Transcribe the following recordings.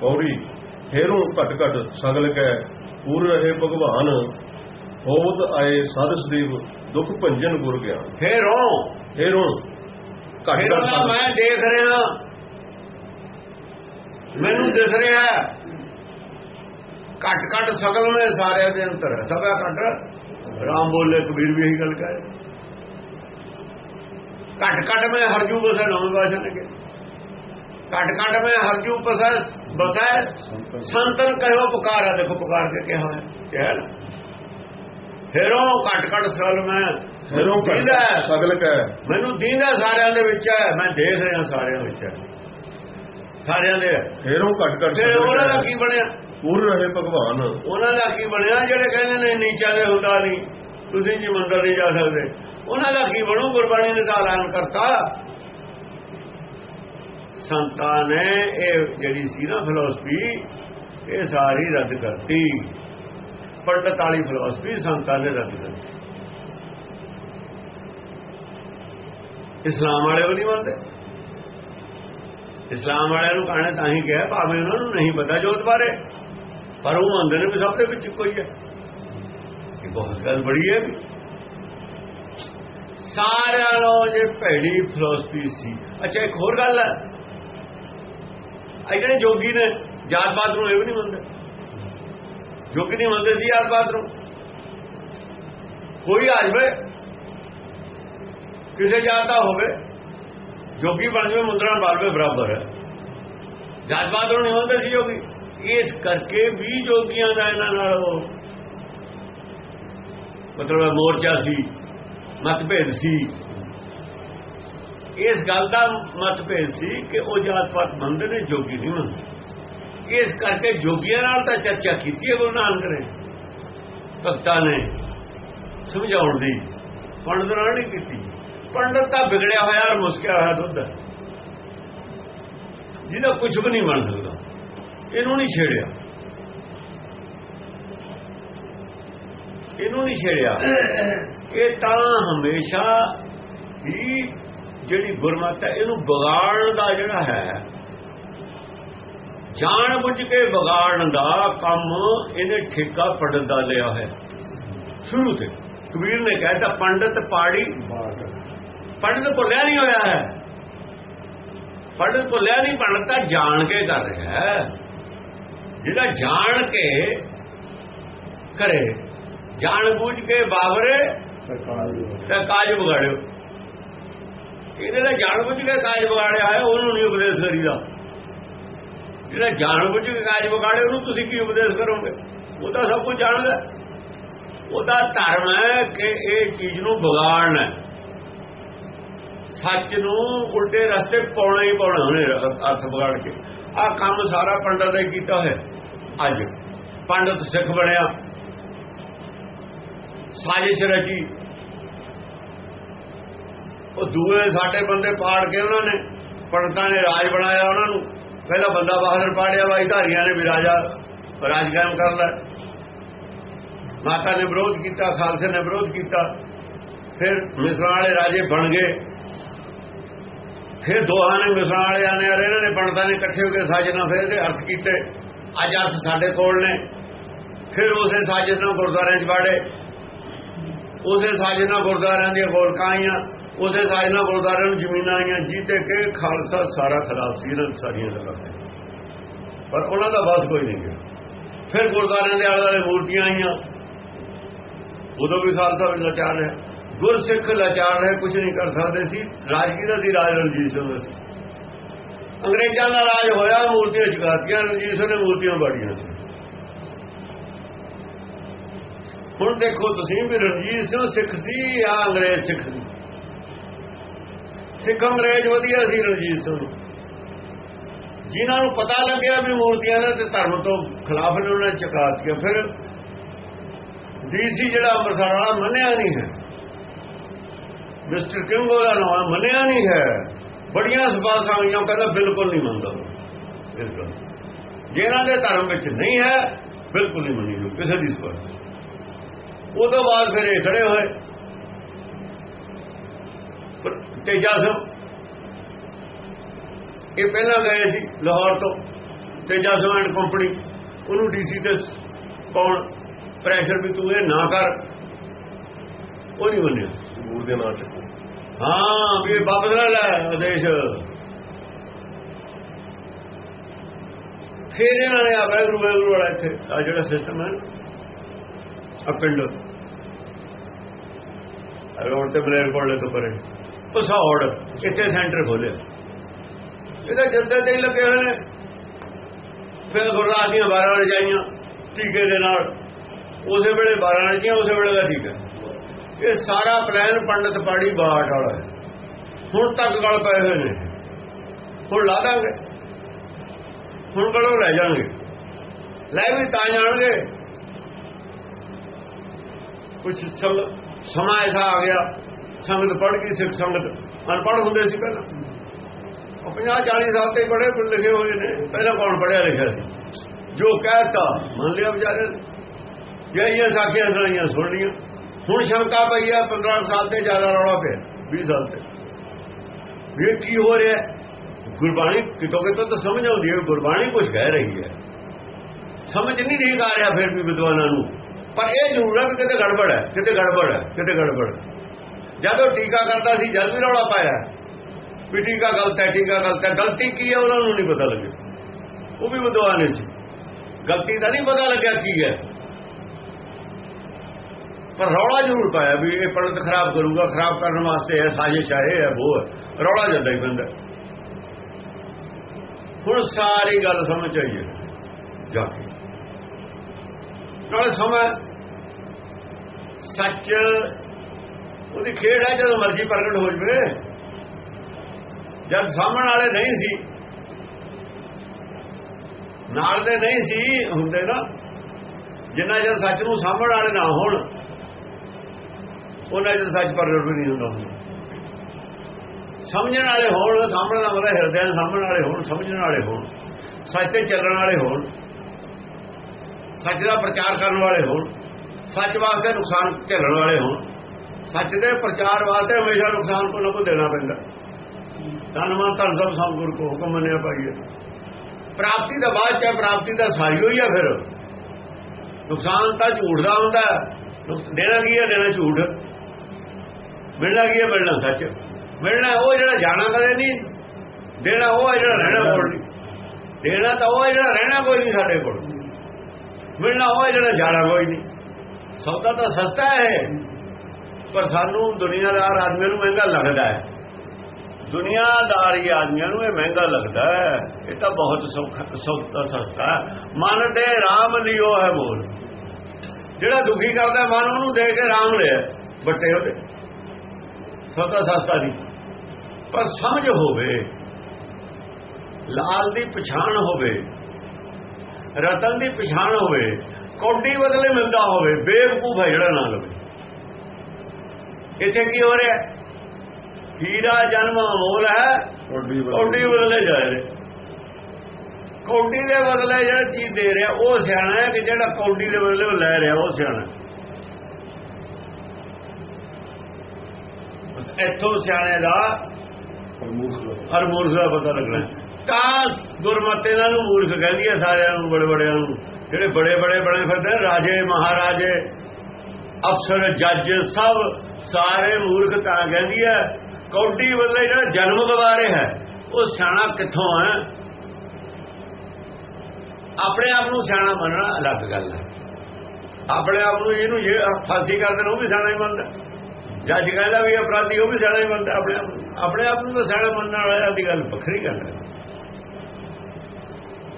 ਪੌੜੀ ਫੇਰੋਂ ਘਟ ਘਟ ਸਗਲ ਕੈ ਪੂਰ ਰਹੇ ਭਗਵਾਨ ਹੋਵਤ ਆਏ ਸਾਧ ਸਦੀਵ ਦੁਖ ਭੰਜਨ ਗੁਰ ਗਿਆਨ। ਫੇਰੋਂ ਫੇਰੋਂ ਘਟ ਘਟ ਮੈਂ ਦੇਖ ਰਿਹਾ। ਮੈਨੂੰ ਦਿਸ ਰਿਹਾ ਘਟ ਘਟ ਸਗਲ ਮੈਂ ਸਾਰਿਆਂ ਦੇ ਅੰਤਰ ਹੈ ਸਭਾ ਘਟ। ਰਾਮ ਬੋਲੇ ਕਬੀਰ ਵੀ ਇਹੀ ਗੱਲ ਕਹੇ। ਘਟ ਘਟ ਮੈਂ ਹਰਜੂ ਬਸੈ ਨਵੇਂ ਬਾਸ਼ਾ ਨੇ ਘਟ ਘਟ ਮੈਂ ਹਰਜੂ ਬਸੈ ਬਸੈ ਸੰਤਨ ਕਹਿਓ ਪੁਕਾਰਾ ਦੇਖੋ ਪੁਕਾਰ ਕੇ ਕਿਹਾ ਹੈ ਕਿਹਾ ਨਾ। ਫੇਰੋਂ ਘਟ ਘਟ ਸਗਲ ਮੈਂ ਫੇਰੋਂ ਘਟ ਦੀਦਾ। ਹੈ। ਘਟ ਸਗਲ ਕੈ। ਮੈਨੂੰ ਦੀਂਦਾ ਸਾਰਿਆਂ ਦੇ ਵਿੱਚ ਹੈ ਮੈਂ ਦੇਖ ਰਿਹਾ ਸਾਰਿਆਂ ਵਿੱਚ ਹੈ। ਸਾਰਿਆਂ ਦੇ। ਫੇਰੋਂ ਘਟ ਘਟ ਤੇ ਉਹਨਾਂ ਦਾ ਕੀ ਬਣਿਆ? ਪੂਰ ਰਹੇ ਭਗਵਾਨ। ਉਹਨਾਂ ਦਾ ਕੀ ਬਣਿਆ? ਜਿਹੜੇ ਕਹਿੰਦੇ ਨੇ ਨੀਚਾ ਦੇ ਹੁੰਦਾ ਨਹੀਂ ਤੁਸੀਂ ਜੀ ਮੰਦਰ ਨਹੀਂ ਜਾ ਸਕਦੇ। ਉਹਨਾਂ ਦਾ ਕੀ ਬਣੂ? ਗੁਰਬਾਣੀ ਨੇ ਤਾਂ ਐਲਾਨ ਕਰਤਾ। ਸੰਤਾਂ ਨੇ ਇਹ ਜਿਹੜੀ ਸੀ ਨਾ ਫਿਲਾਸਫੀ ਇਹ ਸਾਰੀ ਰੱਦ ਕਰਤੀ। ਪੰਡਤ ਵਾਲੀ ਫਿਲਾਸਫੀ ਸੰਤਾਂ ਨੇ ਰੱਦ ਕਰਤੀ। ਇਸਲਾਮ ਵਾਲੇ ਉਹ ਨਹੀਂ ਮੰਨਦੇ। ਇਸਲਾਮ ਵਾਲਿਆਂ ਨੂੰ ਕਹਣਾ ਤਾਂ ਹੀ ਕਿਹਾ, ਭਾਵੇਂ ਉਹਨਾਂ ਨੂੰ ਨਹੀਂ ਪਤਾ ਜੋਤ ਬਾਰੇ, ਪਰ ਉਹ ਮੰਨਦੇ ਨੇ ਵੀ ਸਭ ਦੇ ਵਿੱਚ ਕੋਈ ਹੈ ਇਹ ਬਹੁਤ ਗੱਲ ਬੜੀ ਹੈ ਵੀ। ਸਾਰਿਆਂ ਨੂੰ ਜੇ ਭੈੜੀ ਫਿਲਾਸਫੀ ਸੀ। ਅੱਛਾ, ਇੱਕ ਹੋਰ ਗੱਲ ਹੈ। ਇਹ ਜਿਹੜੇ ਜੋਗੀ ਨੇ, ਜਾਤ ਪਾਤ ਨੂੰ ਇਹ ਵੀ ਨਹੀਂ ਮੰਨਦੇ। ਜੋਗੀ ਨਹੀਂ ਮੰਨਦੇ ਸੀ ਜਾਤ ਪਾਤ ਨੂੰ। ਕੋਈ ਆ ਜਾਵੇ, ਕਿਸੇ ਜਾਤ ਦਾ ਹੋਵੇ, ਜੋਗੀ ਬਣ ਜਾਵੇ, ਮੁੰਦਰਾ ਬਾਲਵੇ ਬਰਾਬਰ ਹੈ। ਜਾਤ ਪਾਤ ਨੂੰ ਨਹੀਂ ਮੰਨਦੇ ਸੀ ਜੋਗੀ। ਇਸ ਕਰਕੇ ਵੀ ਜੋਗੀਆਂ ਦਾ ਇਹਨਾਂ ਨਾਲ ਉਹ ਮਤਲਬ ਮੋਰਚਾ ਸੀ, ਮਤਭੇਦ ਸੀ। ਇਸ ਗੱਲ ਦਾ ਮਤਭੇਦ ਸੀ ਕਿ ਉਹ ਜਾਤ ਪਾਤ ਮੰਨਦੇ ਨੇ, ਜੋਗੀ ਨਹੀਂ ਮੰਨਦੇ ਇਸ ਕਰਕੇ ਜੋਗੀਆਂ ਨਾਲ ਤਾਂ ਚਰਚਾ ਕੀਤੀ ਹੈ ਗੁਰੂ ਨਾਨਕ ਨੇ। ਭਗਤਾਂ ਨੇ ਸਮਝਾਉਣ ਦੀ, ਪੰਡਤ ਨਾਲ ਨਹੀਂ ਕੀਤੀ। ਪੰਡਤ ਤਾਂ ਵਿਗੜਿਆ ਹੋਇਆ ਔਰ ਮੁਸਕਿਆ ਹੋਇਆ ਦੁੱਧ। ਜਿਹਦਾ ਕੁਝ ਵੀ ਨਹੀਂ ਬਣ ਸਕਦਾ। ਇਹਨੂੰ ਨਹੀਂ ਛੇੜਿਆ। ਇਹਨੂੰ ਨਹੀਂ ਛੇੜਿਆ। ਇਹ ਤਾਂ ਹਮੇਸ਼ਾ ਹੀ ਜਿਹੜੀ ਗੁਰਮਤਿ ਹੈ ਇਹਨੂੰ ਵਿਗਾੜਨ ਦਾ ਜਿਹੜਾ ਹੈ ਜਾਣ ਬੁੱਝ ਕੇ ਵਿਗਾੜਨ ਦਾ ਕੰਮ ਇਹਨੇ ਠੇਕਾ ਪੰਡਤ ਦਾ ਲਿਆ ਹੈ। ਸ਼ੁਰੂ ਤੇ ਕਬੀਰ ਨੇ ਕਹਿਤਾ ਪੰਡਤ ਪਾੜੀ ਪੰਡਤ ਭੁੱਲਿਆ ਨਹੀਂ ਹੋਇਆ ਹੈ। ਪੰਡਤ ਭੁੱਲਿਆ ਨਹੀਂ ਪੰਡਤ ਜਾਣ ਕੇ ਕਰ ਰਿਹਾ ਹੈ। ਜਿਹੜਾ ਜਾਣ ਕੇ ਕਰੇ ਜਾਣ ਬੁੱਝ ਕੇ ਬਾਬਰੇ ਤੇ ਕਾਜ ਵਿਗਾੜਿਓ। ਇਹਦੇ ਦਾ ਜਾਣ ਬੁੱਝ ਕੇ ਕਾਜ ਵਿਗਾੜਿਆ ਹੈ ਉਹਨੂੰ ਨਹੀਂ ਉਪਦੇਸ਼ ਕਰੀਦਾ ਜਿਹੜਾ ਜਾਣ ਬੁੱਝ ਕੇ ਕਾਜ ਵਿਗਾੜੇ, ਉਹਨੂੰ ਤੁਸੀਂ ਕੀ ਉਪਦੇਸ਼ ਕਰੋਗੇ? ਉਹ ਤਾਂ ਸਭ ਕੁਝ ਜਾਣਦਾ। ਉਹਦਾ ਧਰਮ ਹੈ ਕਿ ਇਹ ਚੀਜ਼ ਨੂੰ ਵਿਗਾੜਨਾ। ਸੱਚ ਨੂੰ ਉਲਟੇ ਰਸਤੇ ਪਾਉਣਾ ਹੀ ਪਾਉਣਾ ਉਹਨੇ ਅਰਥ ਵਿਗਾੜ ਕੇ। ਆਹ ਕੰਮ ਸਾਰਾ ਪੰਡਤ ਨੇ ਕੀਤਾ ਹੈ ਅੱਜ। ਪੰਡਤ ਸਿੱਖ ਬਣਿਆ। ਸਾਜ਼ਿਸ਼ ਰਚੀ। ਉਹ ਦੂਏ ਸਾਡੇ ਬੰਦੇ ਪਾੜ ਕੇ ਉਹਨਾਂ ਨੇ, ਪੰਡਤਾਂ ਨੇ ਰਾਜ ਬਣਾਇਆ ਉਹਨਾਂ ਨੂੰ। ਪਹਿਲਾਂ ਬੰਦਾ ਬਹਾਦਰ ਪਾੜਿਆ ਵਾਈ ਧਾਰੀਆਂ ਨੇ ਵੀ ਰਾਜਾ ਰਾਜ ਕਾਇਮ ਕਰ ਲੈ ਮਾਤਾ ਨੇ ਵਿਰੋਧ ਕੀਤਾ, ਖਾਲਸੇ ਨੇ ਵਿਰੋਧ ਕੀਤਾ। ਫਿਰ ਮਿਸਰਾਂ ਵਾਲੇ ਰਾਜੇ ਬਣ ਗਏ। ਫਿਰ ਦੋਹਾਂ ਨੇ ਮਿਸਰਾਂ ਵਾਲਿਆਂ ਨੇ ਔਰ ਇਹਨਾਂ ਨੇ ਪੰਡਤਾਂ ਨੇ ਇਕੱਠੇ ਹੋ ਕੇ ਸਾਜਨਾ ਫਿਰ ਇਹਦੇ ਅਰਥ ਕੀਤੇ। ਅੱਜ ਅਰਥ ਸਾਡੇ ਕੋਲ ਨੇ। ਫਿਰ ਉਸੇ ਸਾਜਨਾ ਗੁਰਦੁਆਰਿਆਂ 'ਚ ਬਾੜੇ ਉਸੇ ਸਾਜਨਾ ਗੁਰਦੁਆਰਿਆਂ ਦੀਆਂ ਗੋਲਕਾਂ ਆਈਆਂ। ਉਸੇ ਸਾਜਨਾ ਗੁਰਦੁਆਰਿਆਂ ਨੂੰ ਜ਼ਮੀਨਾਂ ਆਈਆਂ ਜੀਤੇ ਕੇ ਖਾਲਸਾ ਸਾਰਾ ਖਰਾਬ ਸੀ, ਇਹਨਾਂ ਸਾਰੀਆਂ ਗੱਲਾਂ ਤੇ। ਪਰ ਉਹਨਾਂ ਦਾ ਬਸ ਕੋਈ ਨਹੀਂ ਗਿਆ। ਫਿਰ ਗੁਰਦੁਆਰਿਆਂ ਦੇ ਆਲੇ ਦੁਆਲੇ ਮੂਰਤੀਆਂ ਆਈਆਂ। ਉਦੋਂ ਵੀ ਖਾਲਸਾ ਵਿੱਚ ਲਾਚਾਰ ਰਿਹਾ। ਗੁਰਸਿੱਖ ਲਾਚਾਰ ਰਹੇ ਕੁਝ ਨਹੀਂ ਕਰ ਸਕਦੇ ਸੀ। ਰਾਜਗੀ ਦਾ ਸੀ? ਰਾਜ ਰਣਜੀਤ ਸਿੰਘ ਦਾ ਸੀ। ਅੰਗਰੇਜ਼ਾਂ ਦਾ ਰਾਜ ਹੋਇਆ, ਮੂਰਤੀਆਂ ਚੁਕਾਤੀਆਂ ਰਣਜੀਤ ਸਿੰਘ ਨੇ ਮੂਰਤੀਆਂ ਬਾੜੀਆਂ ਸੀ। ਹੁਣ ਦੇਖੋ ਤੁਸੀਂ ਵੀ ਰਣਜੀਤ ਸਿੰਘ ਸਿੱਖ ਸੀ ਜਾਂ ਅੰਗਰੇਜ਼ ਸਿੱਖ ਸੀ? ਸਿੱਖ ਅੰਗਰੇਜ਼ ਵਧੀਆ ਸੀ ਰਣਜੀਤ ਸਿੰਘ। ਜਿਨ੍ਹਾਂ ਨੂੰ ਪਤਾ ਲੱਗਿਆ ਵੀ ਮੂਰਤੀਆਂ ਨੇ ਤੇ ਧਰਮ ਤੋਂ ਖਿਲਾਫ ਨੇ ਉਹਨਾਂ ਨੇ ਚੁਕਾਤੀਆਂ ਫਿਰ ਡੀਸੀ ਜਿਹੜਾ ਅੰਮ੍ਰਿਤਸਰ ਵਾਲਾ ਮੰਨਿਆ ਨਹੀਂ ਹੈ। ਮਿਸਟਰ ਕਿੰਗ ਉਹਦਾ ਨਾਮ ਮੰਨਿਆ ਨਹੀਂ ਹੈ। ਬੜੀਆਂ ਸਪਾਸਾਂ ਆਈਆਂ ਕਹਿੰਦਾ ਬਿਲਕੁਲ ਨਹੀਂ ਮੰਨਦਾ। ਇਸ ਗੱਲ ਜਿਹਨਾਂ ਦੇ ਧਰਮ ਵਿੱਚ ਨਹੀਂ ਹੈ, ਬਿਲਕੁਲ ਨਹੀਂ ਮੰਨੀ ਜੋ ਕਿਸੇ ਦੀ ਸਪਾਸ। ਉਹ ਤੋਂ ਬਾਅਦ ਫਿਰ ਇਹ ਖੜੇ ਹੋਏ। ਤੇਜਾ ਸਿੰਘ ਇਹ ਪਹਿਲਾਂ ਗਏ ਸੀ ਲਾਹੌਰ ਤੋਂ ਤੇਜਾ ਸਿਮੈਂਟ ਕੰਪਨੀ ਉਹਨੂੰ ਡੀਸੀ ਤੇ ਕੌਣ? ਪ੍ਰੈਸ਼ਰ ਵੀ ਤੂੰ ਇਹ ਨਾ ਕਰ। ਉਹ ਨਹੀਂ ਮੰਨਿਆ। ਸਬੂਤ ਦੇ ਨਾਂ ਚੱਕੋ। ਹਾਂ ਵੀ ਇਹ ਵਾਪਸ ਲੈ ਆਦੇਸ਼। ਫਿਰ ਇਹਨਾਂ ਨੇ ਆ ਵੈਗਰੂ ਵੈਗਰੂ ਵਾਲਾ ਇੱਥੇ ਆ ਜਿਹੜਾ ਸਿਸਟਮ ਹੈ ਆ ਪਿੰਡ। ਰੋਡ ਤੇ ਬਲੇਰ ਕੋਲੇ ਤੋਂ ਪਰੇ। ਪਸੌੜ ਇੱਥੇ ਸੈਂਟਰ ਖੋਲਿਆ ਇਹਦਾ ਜੰਦੇ ਤੇ ਹੀ ਲੱਗੇ ਹੋਏ ਨੇ। ਫਿਰ ਗੁਰਦਾਸ ਦੀਆਂ 12 ਰਜਾਈਆਂ ਟੀਕੇ ਦੇ ਨਾਲ। ਉਸੇ ਵੇਲੇ 12 ਰਜਾਈਆਂ, ਉਸੇ ਵੇਲੇ ਦਾ ਟੀਕਾ। ਇਹ ਸਾਰਾ ਪਲਾਨ ਪੰਡਤ ਪਾੜੀ ਬਾਟ ਵਾਲਾ ਹੈ। ਹੁਣ ਤੱਕ ਗਲ ਪਏ ਹੋਏ ਨੇ। ਹੁਣ ਲਾ ਦਾਂਗੇ। ਹੁਣ ਗਲੋਂ ਲੈ ਜਾਣਗੇ ਲੈ ਵੀ ਤਾਂ ਜਾਣਗੇ। ਕੁਝ ਸਮਾਂ ਐਸਾ ਆ ਗਿਆ। ਸੰਗਤ ਪੜ ਗਈ ਸਿੱਖ ਸੰਗਤ। ਅਨਪੜ੍ਹ ਹੁੰਦੇ ਸੀ ਪਹਿਲਾਂ। ਉਹ 50 40 ਸਾਲ ਤੇ ਪੜੇ ਲਿਖੇ ਹੋਏ ਨੇ। ਪਹਿਲਾਂ ਕੌਣ ਪੜਿਆ ਲਿਖਿਆ ਸੀ? ਜੋ ਕਹਿਤਾ, ਮੰਨ ਲਿਆ ਵਿਚਾਰੇ ਜਿਹੜੀਆਂ ਸਾਖੀਆਂ ਸੁਣੀਆਂ ਸੁਣਨੀਆਂ ਹੁਣ ਸ਼ੰਕਾ ਪਈ ਆ 15 ਸਾਲ ਤੇ ਜ਼ਿਆਦਾ ਰੌਲਾ ਪਿਆ 20 ਸਾਲ ਤੇ। ਵੀ ਕੀ ਹੋ ਰਿਹਾ? ਗੁਰਬਾਣੀ ਕਿਤੋਂ ਕਿਤੋਂ ਤਾਂ ਸਮਝ ਆਉਂਦੀ ਹੈ, ਗੁਰਬਾਣੀ ਕੁਝ ਕਹਿ ਰਹੀ ਹੈ। ਸਮਝ ਨਹੀਂ ਨਹੀਂ ਆ ਰਿਹਾ ਫਿਰ ਵੀ ਵਿਦਵਾਨਾਂ ਨੂੰ। ਪਰ ਇਹ ਜ਼ਰੂਰ ਹੈ ਕਿ ਕਿਤੇ ਗੜਬੜ ਹੈ, ਕਿਤੇ ਗੜਬੜ ਹੈ, ਕਿਤੇ ਗੜਬੜ ਹੈ। ਜਦੋਂ ਟੀਕਾ ਕਰਦਾ ਸੀ, ਜਦ ਵੀ ਰੌਲਾ ਪਾਇਆ। ਵੀ ਟੀਕਾ ਗਲਤ ਹੈ, ਟੀਕਾ ਗਲਤ ਹੈ। ਗਲਤੀ ਕੀ ਹੈ, ਉਹਨਾਂ ਨੂੰ ਨਹੀਂ ਪਤਾ ਲੱਗਿਆ। ਉਹ ਵੀ ਵਿਦਵਾਨ ਸੀ। ਗਲਤੀ ਦਾ ਨਹੀਂ ਪਤਾ ਲੱਗਿਆ ਕੀ ਹੈ। ਪਰ ਰੌਲਾ ਜ਼ਰੂਰ ਪਾਇਆ ਵੀ ਇਹ ਪੰਡਤ ਖਰਾਬ ਕਰੂਗਾ, ਖਰਾਬ ਕਰਨ ਵਾਸਤੇ ਹੈ ਸਾਜ਼ਿਸ਼ ਹੈ, ਇਹ ਹੈ ਉਹ ਹੈ। ਰੌਲਾ ਜਾਂਦਾ ਹੀ ਬੰਦਾ ਹੁਣ ਸਾਰੀ ਗੱਲ ਸਮਝ ਆਈਏ ਜਾ ਕੇ। ਨਾਲੇ ਸਮਾਂ ਸੱਚ ਉਹਦੀ ਖੇਡ ਹੈ ਜਦੋਂ ਮਰਜ਼ੀ ਪ੍ਰਗਟ ਹੋ ਜਵੇ। ਜਦ ਸਾਹਮਣ ਵਾਲੇ ਨਹੀਂ ਸੀ, ਨਾਲ ਦੇ ਨਹੀਂ ਸੀ ਹੁੰਦੇ ਨਾ, ਜਿੰਨਾ ਜਦ ਸੱਚ ਨੂੰ ਸਾਹਮਣ ਵਾਲੇ ਨਾ ਹੋਣ, ਉਹਨਾਂ ਜਦ ਸੱਚ ਪ੍ਰਗਟ ਵੀ ਨਹੀਂ ਹੁੰਦਾ ਸਮਝਣ ਵਾਲੇ ਹੋਣ, ਸਾਹਮਣੇ ਦਾ ਮਤਲਬ ਹਿਰਦੇ ਨਾਲ ਸਾਹਮਣ ਵਾਲੇ ਹੋਣ, ਸਮਝਣ ਵਾਲੇ ਹੋਣ, ਸੱਚ ਤੇ ਚੱਲਣ ਵਾਲੇ ਹੋਣ, ਸੱਚ ਦਾ ਪ੍ਰਚਾਰ ਕਰਨ ਵਾਲੇ ਹੋਣ, ਸੱਚ ਵਾਸਤੇ ਨੁਕਸਾਨ ਝੱਲਣ ਵਾਲੇ ਹੋਣ। ਸੱਚ ਦੇ ਪ੍ਰਚਾਰ ਵਾਸਤੇ ਹਮੇਸ਼ਾ ਨੁਕਸਾਨ ਕੋ ਨਾ ਕੋ ਦੇਣਾ ਪੈਂਦਾ। ਧੰਨਵਾਦ ਧੰਨ ਸਭ ਸੰਗੁਰ ਕੋ ਹੁਕਮ ਮੰਨਿਆ ਪਾਈਏ ਪ੍ਰਾਪਤੀ ਦਾ ਬਾਅਦ ਚ ਪ੍ਰਾਪਤੀ ਦਾ ਸਾਰੀ ਹੋਈ ਆ ਫਿਰ। ਨੁਕਸਾਨ ਤਾਂ ਝੂਠ ਦਾ ਹੁੰਦਾ। ਦੇਣਾ ਕੀ ਹੈ ਦੇਣਾ ਝੂਠ। ਮਿਲਣਾ ਕੀ ਹੈ ਮਿਲਣਾ ਸੱਚ। ਮਿਲਣਾ ਉਹ ਜਿਹੜਾ ਜਾਣਾ ਕਦੇ ਨਹੀਂ। ਦੇਣਾ ਉਹ ਹੈ ਜਿਹੜਾ ਰਹਿਣਾ ਕੋਲ ਨਹੀਂ। ਦੇਣਾ ਤਾਂ ਉਹ ਹੈ ਜਿਹੜਾ ਰਹਿਣਾ ਕੋਈ ਨਹੀਂ ਸਾਡੇ ਕੋਲ। ਮਿਲਣਾ ਉਹ ਹੈ ਜਿਹੜਾ ਜਾਣਾ ਕੋਈ ਨਹੀਂ। ਸੌਦਾ ਤਾਂ ਸਸਤਾ ਹੈ। ਪਰ ਸਾਨੂੰ ਦੁਨੀਆਦਾਰ ਆਦਮੀ ਨੂੰ ਮਹਿੰਗਾ ਲੱਗਦਾ ਹੈ। ਦੁਨੀਆਦਾਰੀ ਆਦਮੀਆਂ ਨੂੰ ਇਹ ਮਹਿੰਗਾ ਲੱਗਦਾ ਹੈ। ਇਹ ਤਾਂ ਬਹੁਤ ਸੌਦਾ ਸਸਤਾ ਮਨ ਦੇ ਰਾਮ ਲਿਓ ਹੈ ਬੋਲ ਜਿਹੜਾ ਦੁਖੀ ਕਰਦਾ ਮਨ ਉਹਨੂੰ ਦੇ ਕੇ ਰਾਮ ਲਿਆ ਬੱਟੇ ਉਹਦੇ। ਸੌਦਾ ਸਸਤਾ ਨਹੀਂ ਪਰ ਸਮਝ ਹੋਵੇ, ਲਾਲ ਦੀ ਪਛਾਣ ਹੋਵੇ, ਰਤਨ ਦੀ ਪਛਾਣ ਹੋਵੇ ਕੋਡੀ ਬਦਲੇ ਮਿਲਦਾ ਹੋਵੇ, ਬੇਵਕੂਫ ਹੈ ਜਿਹੜਾ ਨਾ ਲਵੇ। ਇੱਥੇ ਕੀ ਹੋ ਰਿਹਾ? ਹੀਰਾ ਜਨਮ ਅਮੋਲ ਹੈ। ਕੋਡੀ ਬਦਲੇ। ਜਾ ਰਿਹਾ। ਕੋਡੀ ਦੇ ਬਦਲੇ ਜਿਹੜਾ ਚੀਜ਼ ਦੇ ਰਿਹਾ ਉਹ ਸਿਆਣਾ ਹੈ ਕਿ ਜਿਹੜਾ ਕੋਡੀ ਦੇ ਬਦਲੇ ਉਹ ਲੈ ਰਿਹਾ ਉਹ ਸਿਆਣਾ ਇੱਥੋਂ ਸਿਆਣੇ ਦਾ ਹਰ ਮੂਰਖ ਦਾ ਪਤਾ ਲੱਗਣਾ। ਤਾਂ ਗੁਰਮਤਿ ਇਹਨਾਂ ਨੂੰ ਮੂਰਖ ਕਹਿੰਦੀ ਹੈ ਸਾਰਿਆਂ ਨੂੰ ਬੜੇ ਬੜਿਆਂ ਨੂੰ। ਜਿਹੜੇ ਬੜੇ ਬੜੇ ਬਣੇ ਫਿਰਦੇ ਰਾਜੇ ਮਹਾਰਾਜੇ ਅਫਸਰ ਜੱਜ ਸਭ ਸਾਰੇ ਮੂਰਖ ਤਾਂ ਕਹਿੰਦੀ ਹੈ ਕੌਡੀ ਬਦਲੇ ਜਿਹੜਾ ਜਨਮ ਗਵਾਰੇ ਹੈ। ਉਹ ਸਿਆਣਾ ਕਿੱਥੋਂ ਹੈ ਆਪਣੇ ਆਪ ਨੂੰ ਸਿਆਣਾ ਮੰਨਣਾ ਅਲੱਗ ਗੱਲ ਹੈ। ਆਪਣੇ ਆਪ ਨੂੰ ਇਹਨੂੰ ਜੇ ਫਾਂਸੀ ਕਰਦੇ ਨੇ ਉਹ ਵੀ ਸਿਆਣਾ ਹੀ ਮੰਨਦਾ। ਜੱਜ ਕਹਿੰਦਾ ਵੀ ਅਪਰਾਧੀ, ਉਹ ਵੀ ਸਿਆਣਾ ਹੀ ਮੰਨਦਾ। ਆਪਣੇ ਆਪ ਨੂੰ ਆਪਣੇ ਆਪ ਨੂੰ ਤਾਂ ਸਿਆਣਾ ਮੰਨਣ ਵਾਲਿਆਂ ਦੀ ਗੱਲ ਵੱਖਰੀ ਗੱਲ ਹੈ।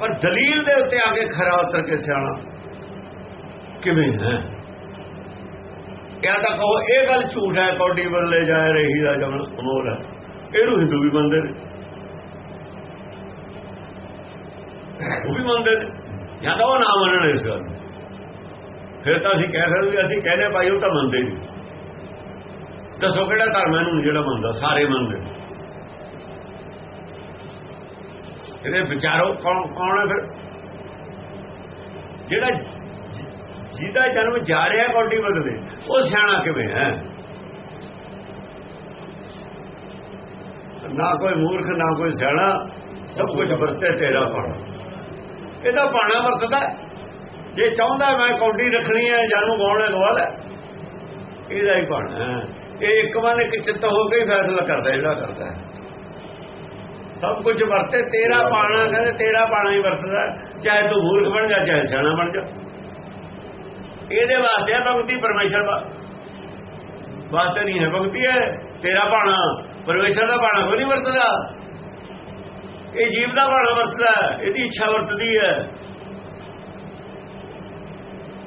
ਪਰ ਦਲੀਲ ਦੇ ਉੱਤੇ ਆ ਕੇ ਖਰਾ ਉਤਰ ਕੇ ਸਿਆਣਾ ਕਿਵੇਂ ਹੈ? ਕਿਆ ਤਾਂ ਕਹੋ, ਇਹ ਗੱਲ ਝੂਠ ਹੈ, ਕੌਡੀ ਬਦਲੇ ਜਾ ਰਹੀ ਦਾ ਜਮਨ ਅਮੋਲ ਹੈ। ਇਹਨੂੰ ਹਿੰਦੂ ਵੀ ਮੰਨਦੇ ਨੇ। ਉਹ ਵੀ ਮੰਨਦੇ ਨੇ। ਜਾਂ ਤਾਂ ਉਹ ਨਾ ਮੰਨਣ ਇਸ ਗੱਲ ਫਿਰ ਤਾਂ ਅਸੀਂ ਕਹਿ ਸਕਦੇ ਵੀ ਅਸੀਂ ਕਹਿੰਦੇ ਭਾਈ, ਉਹ ਤਾਂ ਮੰਨਦੇ ਨਹੀਂ। ਦੱਸੋ ਕਿਹੜਾ ਧਰਮ ਇਹਨੂੰ ਜਿਹੜਾ ਮੰਨਦਾ? ਸਾਰੇ ਮੰਨਦੇ ਇਹਦੇ ਵਿਚਾਰੋ ਕੌਣ ਕੌਣ ਹੈ ਫਿਰ? ਜਿਹੜਾ ਜਿਹਦਾ ਜਨਮ ਜਾ ਰਿਹਾ ਕੌਡੀ ਬਦਲੇ ਉਹ ਸਿਆਣਾ ਕਿਵੇਂ ਹੈ? ਨਾ ਕੋਈ ਮੂਰਖ, ਨਾ ਕੋਈ ਸਿਆਣਾ, ਸਭ ਕੁਝ ਵਰਤੇ ਤੇਰਾ ਪੜ ਇਹਦਾ ਬਾਣਾ ਵਰਤਦਾ ਜੇ ਚਾਹੁੰਦਾ ਮੈਂ ਕੌਡੀ ਰੱਖਣੀ ਹੈ ਜਾਨੂੰ ਗਾਉਣਾ ਗਵਾਲ ਹੈ ਇਹਦਾ ਹੀ ਬਾਣਾ ਹੈ। ਇਹ ਇੱਕ ਵਾਰ ਇੱਕ ਚਿੱਤ ਹੋ ਕੇ ਫੈਸਲਾ ਕਰਦਾ ਜਿਹੜਾ ਕਰਦਾ ਸਭ ਕੁਝ ਵਰਤੇ, ਤੇਰਾ ਪਾਣਾ ਕਹਿੰਦੇ, ਤੇਰਾ ਪਾਣਾ ਹੀ ਵਰਤਦਾ ਚਾਹੇ ਤੂੰ ਮੂਰਖ ਬਣ ਜਾ, ਚਾਹੇ ਸਿਆਣਾ ਬਣ ਜਾ। ਇਹਦੇ ਵਾਸਤੇ ਹੈ ਭਗਤੀ ਪਰਮੇਸ਼ਰ ਵਾਸਤੇ ਨਹੀਂ ਹੈ। ਭਗਤੀ ਹੈ ਤੇਰਾ ਬਾਣਾ ਪਰਮੇਸ਼ਰ ਦਾ ਬਾਣਾ ਕੋਈ ਨਹੀਂ ਵਰਤਦਾ। ਇਹ ਜੀਵ ਦਾ ਬਾਣਾ ਵਰਤਦਾ। ਇਹਦੀ ਇੱਛਾ ਵਰਤਦੀ ਹੈ।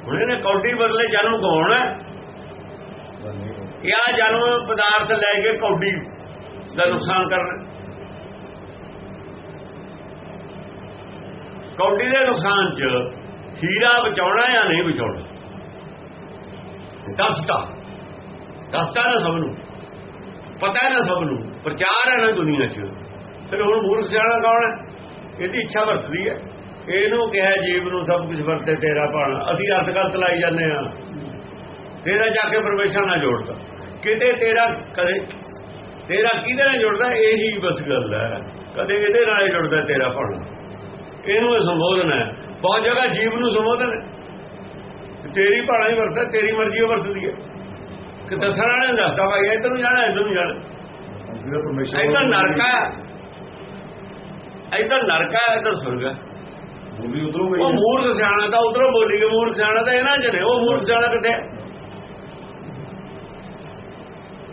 ਹੁਣ ਇਹਨੇ ਕੌਡੀ ਬਦਲੇ ਜਨਮ ਗਾਉਣਾ ਜਾਂ ਜਨਮ ਪਦਾਰਥ ਲੈ ਕੇ ਕੌਡੀ ਦਾ ਨੁਕਸਾਨ ਕਰਨਾ। ਕੌਡੀ ਦੇ ਨੁਕਸਾਨ ਚ ਹੀਰਾ ਬਚਾਉਣਾ ਜਾਂ ਨਹੀਂ ਬਚਾਉਣਾ? ਦੱਸਦਾ ਦੱਸਦਾ ਨਾ ਸਭ ਨੂੰ। ਪਤਾ ਹੈ ਨਾ ਸਭ ਨੂੰ। ਪ੍ਰਚਾਰ ਹੈ ਨਾ ਦੁਨੀਆ 'ਚ। ਫਿਰ ਹੁਣ ਮੂਰਖ ਸਿਆਣਾ ਕੌਣ ਹੈ? ਇਹਦੀ ਇੱਛਾ ਵਰਤਦੀ ਹੈ। ਇਹਨੂੰ ਕਿਹਾ ਜੀਵ ਨੂੰ ਸਭ ਕੁਝ ਵਰਤੇ ਤੇਰਾ ਭਾਣਾ। ਅਸੀਂ ਅਰਥ ਗਲਤ ਲਾਈ ਜਾਂਦੇ ਆ ਤੇਰਾ ਜਾ ਕੇ ਪਰਮੇਸ਼ਰ ਨਾਲ ਜੋੜਦਾ। ਕਿਤੇ ਤੇਰਾ ਕਦੇ ਤੇਰਾ ਕਿਹਦੇ ਨਾਲ ਜੁੜਦਾ? ਇਹੀ ਬਸ ਗੱਲ ਹੈ। ਕਦੇ ਇਹਦੇ ਨਾਲ ਜੁੜਦਾ ਤੇਰਾ ਭਾਣਾ। ਇਹਨੂੰ ਇਹ ਸੰਬੋਧਨ ਹੈ। ਬਹੁਤ ਜਗ੍ਹਾ ਜੀਵ ਨੂੰ ਸੰਬੋਧਨ ਹੈ। ਤੇਰੀ ਭਾਣਾ ਹੀ ਵਰਤਦਾ ਤੇਰੀ ਮਰਜ਼ੀ ਉਹ ਵਰਤਦੀ ਹੈ। ਕਿ ਦੱਸਣਾ ਨਹੀਂ ਦੱਸਦਾ ਭਾਈ ਇੱਧਰ ਨੂੰ ਜਾਣਾ ਇੱਧਰ ਨੂੰ ਜਾਣਾ। ਜਿਹੜਾ ਪਰਮੇਸ਼ਰ ਇੱਧਰ ਨਰਕ ਹੈ ਇੱਧਰ ਨਰਕ ਹੈ ਇੱਧਰ ਸੁਰਗ ਹੈ ਬੋਲੀ ਉਧਰੋਂ ਗਈ ਉਹ। ਮੂਰਖ ਸਿਆਣਾ ਤਾਂ ਉਧਰੋਂ ਬੋਲੀ ਗਿਆ ਮੂਰਖ ਸਿਆਣਾ ਤਾਂ ਇਹਨਾਂ ਚ ਨੇ। ਉਹ ਮੂਰਖ ਸਿਆਣਾ ਕਿੱਥੇ?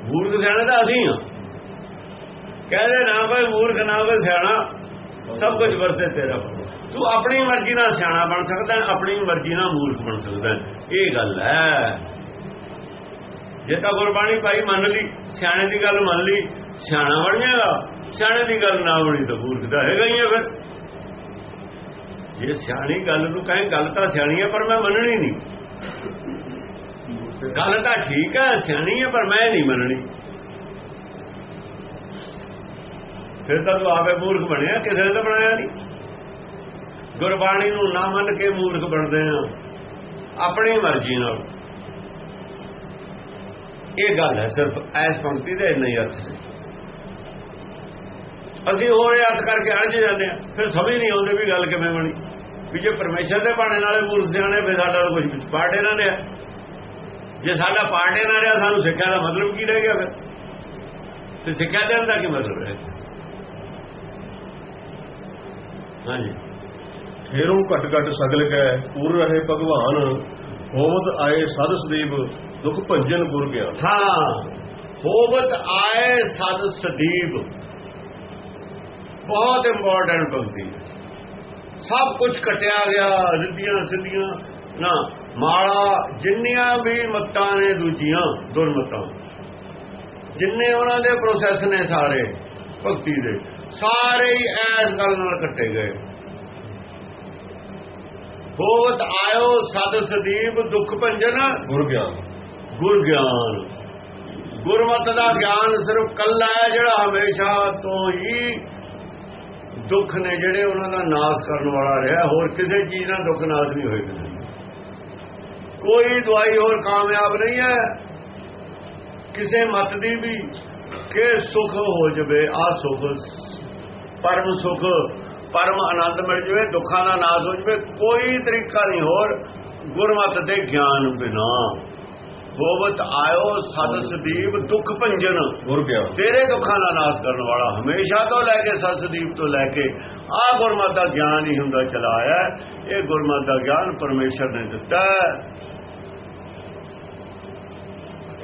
ਮੂਰਖ ਸਿਆਣਾ ਤਾਂ ਅਸੀਂ ਹਾਂ। ਕਹਿੰਦੇ ਨਾ ਕੋਈ ਮੂਰਖ ਨਾ ਕੋਈ ਸਿਆਣਾ। ਸਭ ਕੁਝ ਵਰਤੇ ਤੇਰਾ ਤੂੰ ਆਪਣੀ ਮਰਜ਼ੀ ਨਾਲ ਸਿਆਣਾ ਬਣ ਸਕਦਾ ਆਪਣੀ ਮਰਜ਼ੀ ਨਾਲ ਮੂਰਖ ਬਣ ਸਕਦਾ ਇਹ ਗੱਲ ਹੈ। ਜੇ ਤਾਂ ਗੁਰਬਾਣੀ ਭਾਈ ਮੰਨ ਲਈ, ਸਿਆਣੇ ਦੀ ਗੱਲ ਮੰਨ ਲਈ, ਸਿਆਣਾ ਬਣ ਜਾਏਗਾ। ਸਿਆਣੇ ਦੀ ਗੱਲ ਨਾ ਬਣੀ ਤਾਂ ਮੂਰਖ ਤਾਂ ਹੈਗਾ ਹੀ ਆ ਫਿਰ। ਜੇ ਸਿਆਣੀ ਗੱਲ ਨੂੰ ਕਹੇ, ਗੱਲ ਤਾਂ ਸਿਆਣੀ ਹੈ, ਪਰ ਮੈਂ ਮੰਨਣੀ ਨਹੀਂ। ਗੱਲ ਤਾਂ ਠੀਕ ਹੈ, ਸਿਆਣੀ ਹੈ, ਪਰ ਮੈਂ ਨਹੀਂ ਮੰਨਣੀ। ਫਿਰ ਤਾਂ ਤੂੰ ਆਪੇ ਮੂਰਖ ਬਣਿਆ, ਕਿਸੇ ਨੇ ਤਾਂ ਬਣਾਇਆ ਨਹੀਂ। ਗੁਰਬਾਣੀ ਨੂੰ ਨਾ ਮੰਨ ਕੇ ਮੂਰਖ ਬਣਦੇ ਆ। ਆਪਣੀ ਮਰਜ਼ੀ ਨਾਲ। ਇਹ ਗੱਲ ਹੈ ਸਿਰਫ ਐਸ ਪੰਕਤੀ ਦੇ ਇੰਨੇ ਹੀ ਅਰਥ ਨੇ। ਅਸੀਂ ਹੋਰ ਇਹ ਅਰਥ ਕਰਕੇ ਅੜ ਜਾਂਦੇ ਆ। ਫਿਰ ਸਮਝ ਨਹੀਂ ਆਉਂਦੀ ਵੀ ਗੱਲ ਕਿਵੇਂ ਬਣੀ। ਵੀ ਜੇ ਪਰਮੇਸ਼ਰ ਦੇ ਬਾਣੇ ਨਾਲੇ ਮੂਰਖ ਸਿਆਣੇ, ਫਿਰ ਸਾਡਾ ਤਾਂ ਕੁਝ ਵਿੱਚ ਪਾਟੇ ਨਾ ਰਿਹਾ ਜੇ ਸਾਡਾ ਪਾਟੇ ਨਾ ਰਿਹਾ ਸਾਨੂੰ ਸਿੱਖਿਆ ਦਾ ਮਤਲਬ ਕੀ ਰਹਿ ਗਿਆ ਫਿਰ? ਤੇ ਸਿੱਖਿਆ ਦੇਣ ਦਾ ਕੀ ਮਤਲਬ ਹੈ? ਹਾਂਜੀ। ਫੇਰੋਂ ਘਟ ਘਟ ਸਗਲ ਕੈ ਪੂਰ ਰਹੇ ਭਗਵਾਨ, ਹੋਵਤ ਆਏ ਸਦ ਸਦੀਪ ਦੁਖ ਭੰਜਨ ਗੁਰ ਗਿਆਨ। ਹਾਂ, ਹੋਵਤ ਆਏ ਸਦ ਸਦੀਪ ਬਹੁਤ ਇੰਪੋਰਟੈਂਟ ਪੰਕਤੀ ਸਭ ਕੁਝ ਕਟਿਆ ਗਿਆ, ਰਿੱਧੀਆਂ ਸਿੱਧੀਆਂ। ਨਾ, ਮਾਲਾ ਜਿੰਨੀਆਂ ਵੀ ਮੱਤਾਂ ਨੇ ਦੂਜੀਆਂ, ਦੁਰਮਤਾਂ। ਜਿੰਨੇ ਉਹਨਾਂ ਦੇ ਪ੍ਰੋਸੈਸ ਨੇ ਸਾਰੇ, ਭਗਤੀ ਦੇ। ਸਾਰੇ ਹੀ ਐਸ ਗੱਲ ਨਾਲ ਕੱਟੇ ਗਏ। ਹੋਵਤ ਆਇਓ ਸਦ ਸਦੀਪ ਦੁੱਖ ਭੰਜਨ। ਗੁਰ ਗਿਆਨ ਗੁਰ ਗਿਆਨ ਗੁਰਮਤ ਦਾ ਗਿਆਨ ਸਿਰਫ ਕੱਲਾ ਹੈ ਜਿਹੜਾ ਹਮੇਸ਼ਾ ਤੋਂ ਹੀ ਦੁੱਖ ਨੇ ਜਿਹੜੇ ਉਹਨਾਂ ਦਾ ਨਾਸ਼ ਕਰਨ ਵਾਲਾ ਰਿਹਾ। ਹੋਰ ਕਿਸੇ ਚੀਜ਼ ਨਾਲ ਦੁੱਖ ਨਾਸ਼ ਨਹੀਂ ਹੋਏ। ਕੋਈ ਦਵਾਈ ਹੋਰ ਕਾਮਯਾਬ ਨਹੀਂ ਹੈ। ਕਿਸੇ ਮਤ ਦੀ ਵੀ ਕਿ ਸੁਖ ਹੋ ਜਵੇ ਆ ਸੁਖ ਪਰਮ ਸੁਖ ਪਰਮ ਆਨੰਦ ਮਿਲ ਜਵੇ ਦੁੱਖਾਂ ਦਾ ਨਾਸ਼ ਹੋ ਜਵੇ ਕੋਈ ਤਰੀਕਾ ਨਹੀਂ ਹੋਰ ਗੁਰਮਤ ਦੇ ਗਿਆਨ ਬਿਨਾ ਹੋਵਤ ਆਇਓ ਸਦ ਸਦੀਪ ਦੁੱਖ ਭੰਜਨ ਗੁਰ ਗਿਆਨ ਤੇਰੇ ਦੁੱਖਾਂ ਦਾ ਨਾਸ਼ ਕਰਨ ਵਾਲਾ ਹਮੇਸ਼ਾ ਤੋਂ ਲੈ ਕੇ ਸਤਸਦੀਪ ਤੋਂ ਲੈ ਕੇ ਆ ਗੁਰਮਤਿ ਦਾ ਗਿਆਨ ਹੀ ਹੁੰਦਾ ਚਲਾਇਆ ਹੈ। ਇਹ ਗੁਰਮਤਿ ਦਾ ਗਿਆਨ ਪਰਮੇਸ਼ਰ ਨੇ ਦਿੱਤਾ।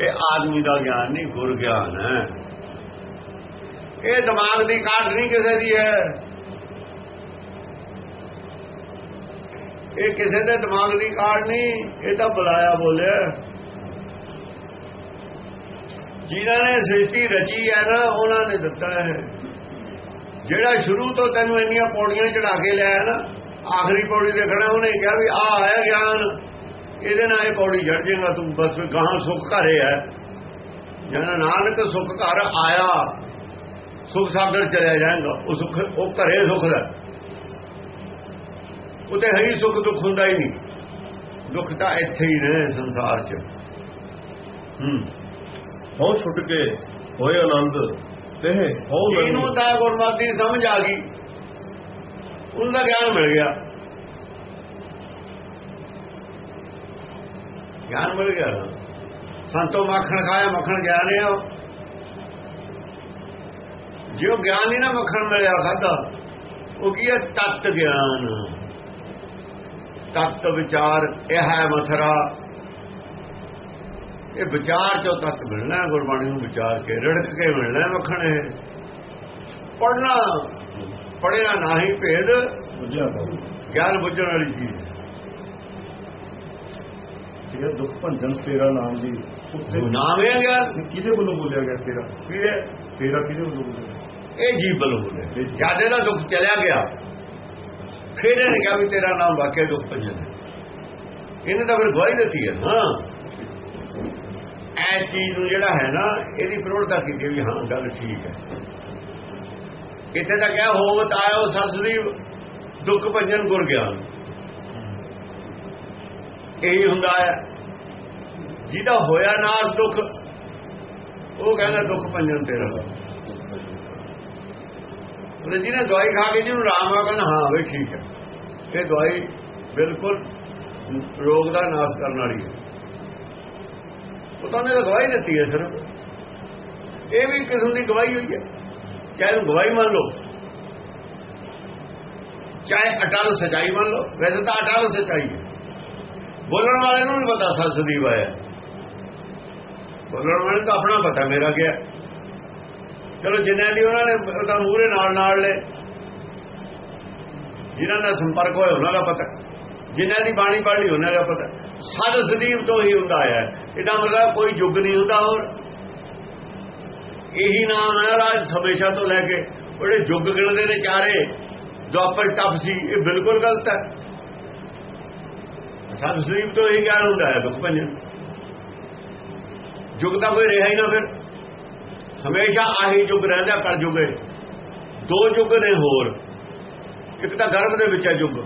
ਇਹ ਆਦਮੀ ਦਾ ਗਿਆਨ ਨਹੀਂ ਗੁਰ ਗਿਆਨ ਹੈ ਇਹ ਦਿਮਾਗ ਦੀ ਕਾਢ ਨਹੀਂ ਕਿਸੇ ਦੀ ਹੈ। ਇਹ ਕਿਸੇ ਦੇ ਦਿਮਾਗ ਦੀ ਕਾਢ ਨਹੀਂ, ਇਹ ਤਾਂ ਬੁਲਾਇਆ ਬੋਲਿਆ। ਜਿਨ੍ਹਾਂ ਨੇ ਸ੍ਰਿਸ਼ਟੀ ਰਚੀ ਹੈ ਨਾ, ਉਹਨਾਂ ਨੇ ਦਿੱਤਾ ਹੈ। ਜਿਹੜਾ ਸ਼ੁਰੂ ਤੋਂ ਤੈਨੂੰ ਇੰਨੀਆਂ ਪੌੜੀਆਂ ਚੜਾ ਕੇ ਲਿਆਇਆ ਨਾ, ਆਖਰੀ ਪੌੜੀ ਦੇਖਣਾ ਉਹਨੇ ਕਿਹਾ ਵੀ ਆ ਹੈ ਗਿਆਨ। ਇਹਦੇ ਨਾਲ ਇਹ ਪੌੜੀ ਚੜ ਜਾਏਗਾ ਤੂੰ, ਬਸ ਗਾਹਾਂ ਸੁੱਖ ਘਰੇ ਹੈ। ਜਨ ਨਾਨਕ ਸੁੱਖ ਘਰ ਆਇਆ। ਸੁਖ ਸਾਗਰ ਚਲਿਆ ਜਾਏਗਾ ਉਹ ਸੁਖ ਉਹ ਘਰੇ ਸੁਖ ਦਾ। ਉਤੇ ਹੈ ਹੀ ਸੁਖ ਦੁੱਖ ਹੁੰਦਾ ਹੀ ਨਹੀਂ। ਦੁੱਖ ਤਾਂ ਇੱਥੇ ਹੀ ਨੇ ਸੰਸਾਰ 'ਚ। ਹੂੰ। ਹੋ ਛੁੱਟ ਕੇ ਹੋਏ ਆਨੰਦ ਤੇ ਹੋ ਇਹਨੂੰ ਤਾਂ ਗੁਰਮਤਿ ਸਮਝ ਆ ਗਈ। ਉਹਨਾਂ ਦਾ ਗਿਆਨ ਮਿਲ ਗਿਆ। ਗਿਆਨ ਮਿਲ ਗਿਆ। ਸੰਤੋ ਮੱਖਣ ਖਾਇਆ ਮੱਖਣ ਗਿਆ ਰਿਹਾ ਹੈ ਉਹ ਗਿਆਨ ਨਹੀਂ ਨਾ ਮੱਖਣ ਮਿਲਿਆ ਖਾਦਾ ਉਹ ਕੀ ਹੈ? ਤਤ ਗਿਆਨ। ਤਤ ਵਿਚਾਰ ਇਹ ਹੈ ਮਥਰਾ। ਇਹ ਵਿਚਾਰ ਚੋਂ ਤਤ ਮਿਲਣਾ ਹੈ, ਗੁਰਬਾਣੀ ਨੂੰ ਵਿਚਾਰ ਕੇ ਰੜਕ ਕੇ ਮਿਲਣਾ ਹੈ ਮੱਖਣ ਇਹ ਪੜਨਾ ਪੜਿਆ ਨਹੀਂ ਭੇਦ ਬੁਝਿਆ ਤਾਂ ਗਿਆਨ ਬੁੱਝਣ ਵਾਲੀ ਚੀਜ਼। ਠੀਕ ਹੈ ਦੁੱਖ ਭੰਜਨ ਤੇਰਾ ਨਾਮ ਦੀ ਨਾਮ ਹੈ ਗਿਆਨ। ਕਿਹਦੇ ਵੱਲੋਂ ਬੋਲਿਆ ਗਿਆ ਤੇਰਾ? ਕੀ ਹੈ? ਤੇਰਾ ਕਿਹਦੇ ਵੱਲੋਂ ਬੋਲਿਆ ਗਿਆ? ਇਹ ਜੀਵ ਬਲ ਬੋਲੇ ਜਦ ਇਹਦਾ ਦੁੱਖ ਚਲਿਆ ਗਿਆ, ਫਿਰ ਇਹਨੇ ਕਿਹਾ ਵੀ ਤੇਰਾ ਨਾਮ ਵਾਕਿਆ ਦੁੱਖ ਭੰਜਨ ਇਹਨੇ ਤਾਂ ਫਿਰ ਗਵਾਹੀ ਦਿੱਤੀ ਹੈ, ਹਾਂ। ਐ ਚੀਜ਼ ਨੂੰ ਜਿਹੜਾ ਹੈ ਨਾ, ਇਹਦੀ ਪ੍ਰੋੜਤਾ ਕੀਤੀ ਵੀ ਹਾਂ, ਗੱਲ ਠੀਕ ਹੈ। ਇੱਥੇ ਤਾਂ ਕਿਹਾ ਹੋਵਤ ਆਇਓ ਸਤਸ੍ਰੀ ਦੁੱਖ ਭੰਜਨ ਗੁਰ ਗਿਆਨ। ਇਹ ਹੁੰਦਾ ਹੈ। ਜਿਹਦਾ ਹੋਇਆ ਨਾਸ ਦੁੱਖ, ਉਹ ਕਹਿੰਦਾ ਦੁੱਖ ਭੰਜਨ ਤੇਰਾ। ਉਹਨੇ ਜਿਹਨੇ ਦਵਾਈ ਖਾ ਕੇ ਜਿਹਨੂੰ ਆਰਾਮ ਆ ਕਹਿੰਦਾ, ਹਾਂ ਵੇ ਠੀਕ ਹੈ। ਇਹ ਦਵਾਈ ਬਿਲਕੁਲ ਰੋਗ ਦਾ ਨਾਸ਼ ਕਰਨ ਵਾਲੀ ਹੈ। ਉਹ ਤਾਂ ਉਹਨੇ ਤਾਂ ਗਵਾਹੀ ਦਿੱਤੀ ਹੈ ਸਿਰਫ। ਇਹ ਵੀ ਕਿਸਮ ਦੀ ਗਵਾਹੀ ਹੋਈ ਹੈ। ਚਾਹੇ ਉਹਨੂੰ ਗਵਾਹੀ ਮੰਨ ਲਓ, ਚਾਹੇ ਅਟਲ ਸਚਾਈ ਮੰਨ ਲਓ। ਵੈਸੇ ਤਾਂ ਅਟਲ ਸਚਾਈ ਹੈ। ਬੋਲਣ ਵਾਲੇ ਨੂੰ ਨਹੀਂ ਪਤਾ ਸੱਚ ਦੀ ਵਾਇਆ ਬੋਲਣ ਵਾਲੇ ਨੂੰ ਤਾਂ ਆਪਣਾ ਪਤਾ, ਮੇਰਾ ਗਿਆ ਚਲੋ ਜਿੰਨਿਆਂ ਦੀ ਉਹਨਾਂ ਨੇ ਉਹਦਾ ਮੂਹਰੇ ਨਾਲ ਨਾਲ ਲੈ ਜਿਨ੍ਹਾਂ ਦਾ ਸੰਪਰਕ ਹੋਇਆ ਉਹਨਾਂ ਦਾ ਪਤਾ। ਜਿਨ੍ਹਾਂ ਦੀ ਬਾਣੀ ਪੜ੍ਹੀ ਉਹਨਾਂ ਦਾ ਪਤਾ। ਸਦ ਸਦੀਪ ਤੋਂ ਹੀ ਹੁੰਦਾ ਹੈ ਇਹਦਾ ਮਤਲਬ ਕੋਈ ਯੁੱਗ ਨਹੀਂ ਹੁੰਦਾ ਹੋਰ। ਇਹੀ ਨਾਮ ਹੈ ਰਾਜ ਹਮੇਸ਼ਾ ਤੋਂ ਲੈ ਕੇ। ਉਹਦੇ ਯੁੱਗ ਗਿਣਦੇ ਨੇ ਚਾਰੇ ਦੁਆਪਰ ਤਪ ਸੀ ਇਹ ਬਿਲਕੁਲ ਗਲਤ ਹੈ। ਸਦ ਸਦੀਪ ਤੋਂ ਹੀ ਗਿਆਨ ਹੁੰਦਾ ਹੈ, ਦੁੱਖ ਭੰਜਨ। ਯੁੱਗ ਦਾ ਕੋਈ ਰਿਹਾ ਹੀ ਨਾ ਫਿਰ। ਹਮੇਸ਼ਾ ਆਹੀ ਯੁੱਗ ਰਹਿੰਦਾ ਕਲ ਯੁੱਗੇ ਦੋ ਯੁੱਗ ਨੇ ਹੋਰ। ਇੱਕ ਤਾਂ ਗਰਭ ਦੇ ਵਿੱਚ ਹੈ ਯੁੱਗ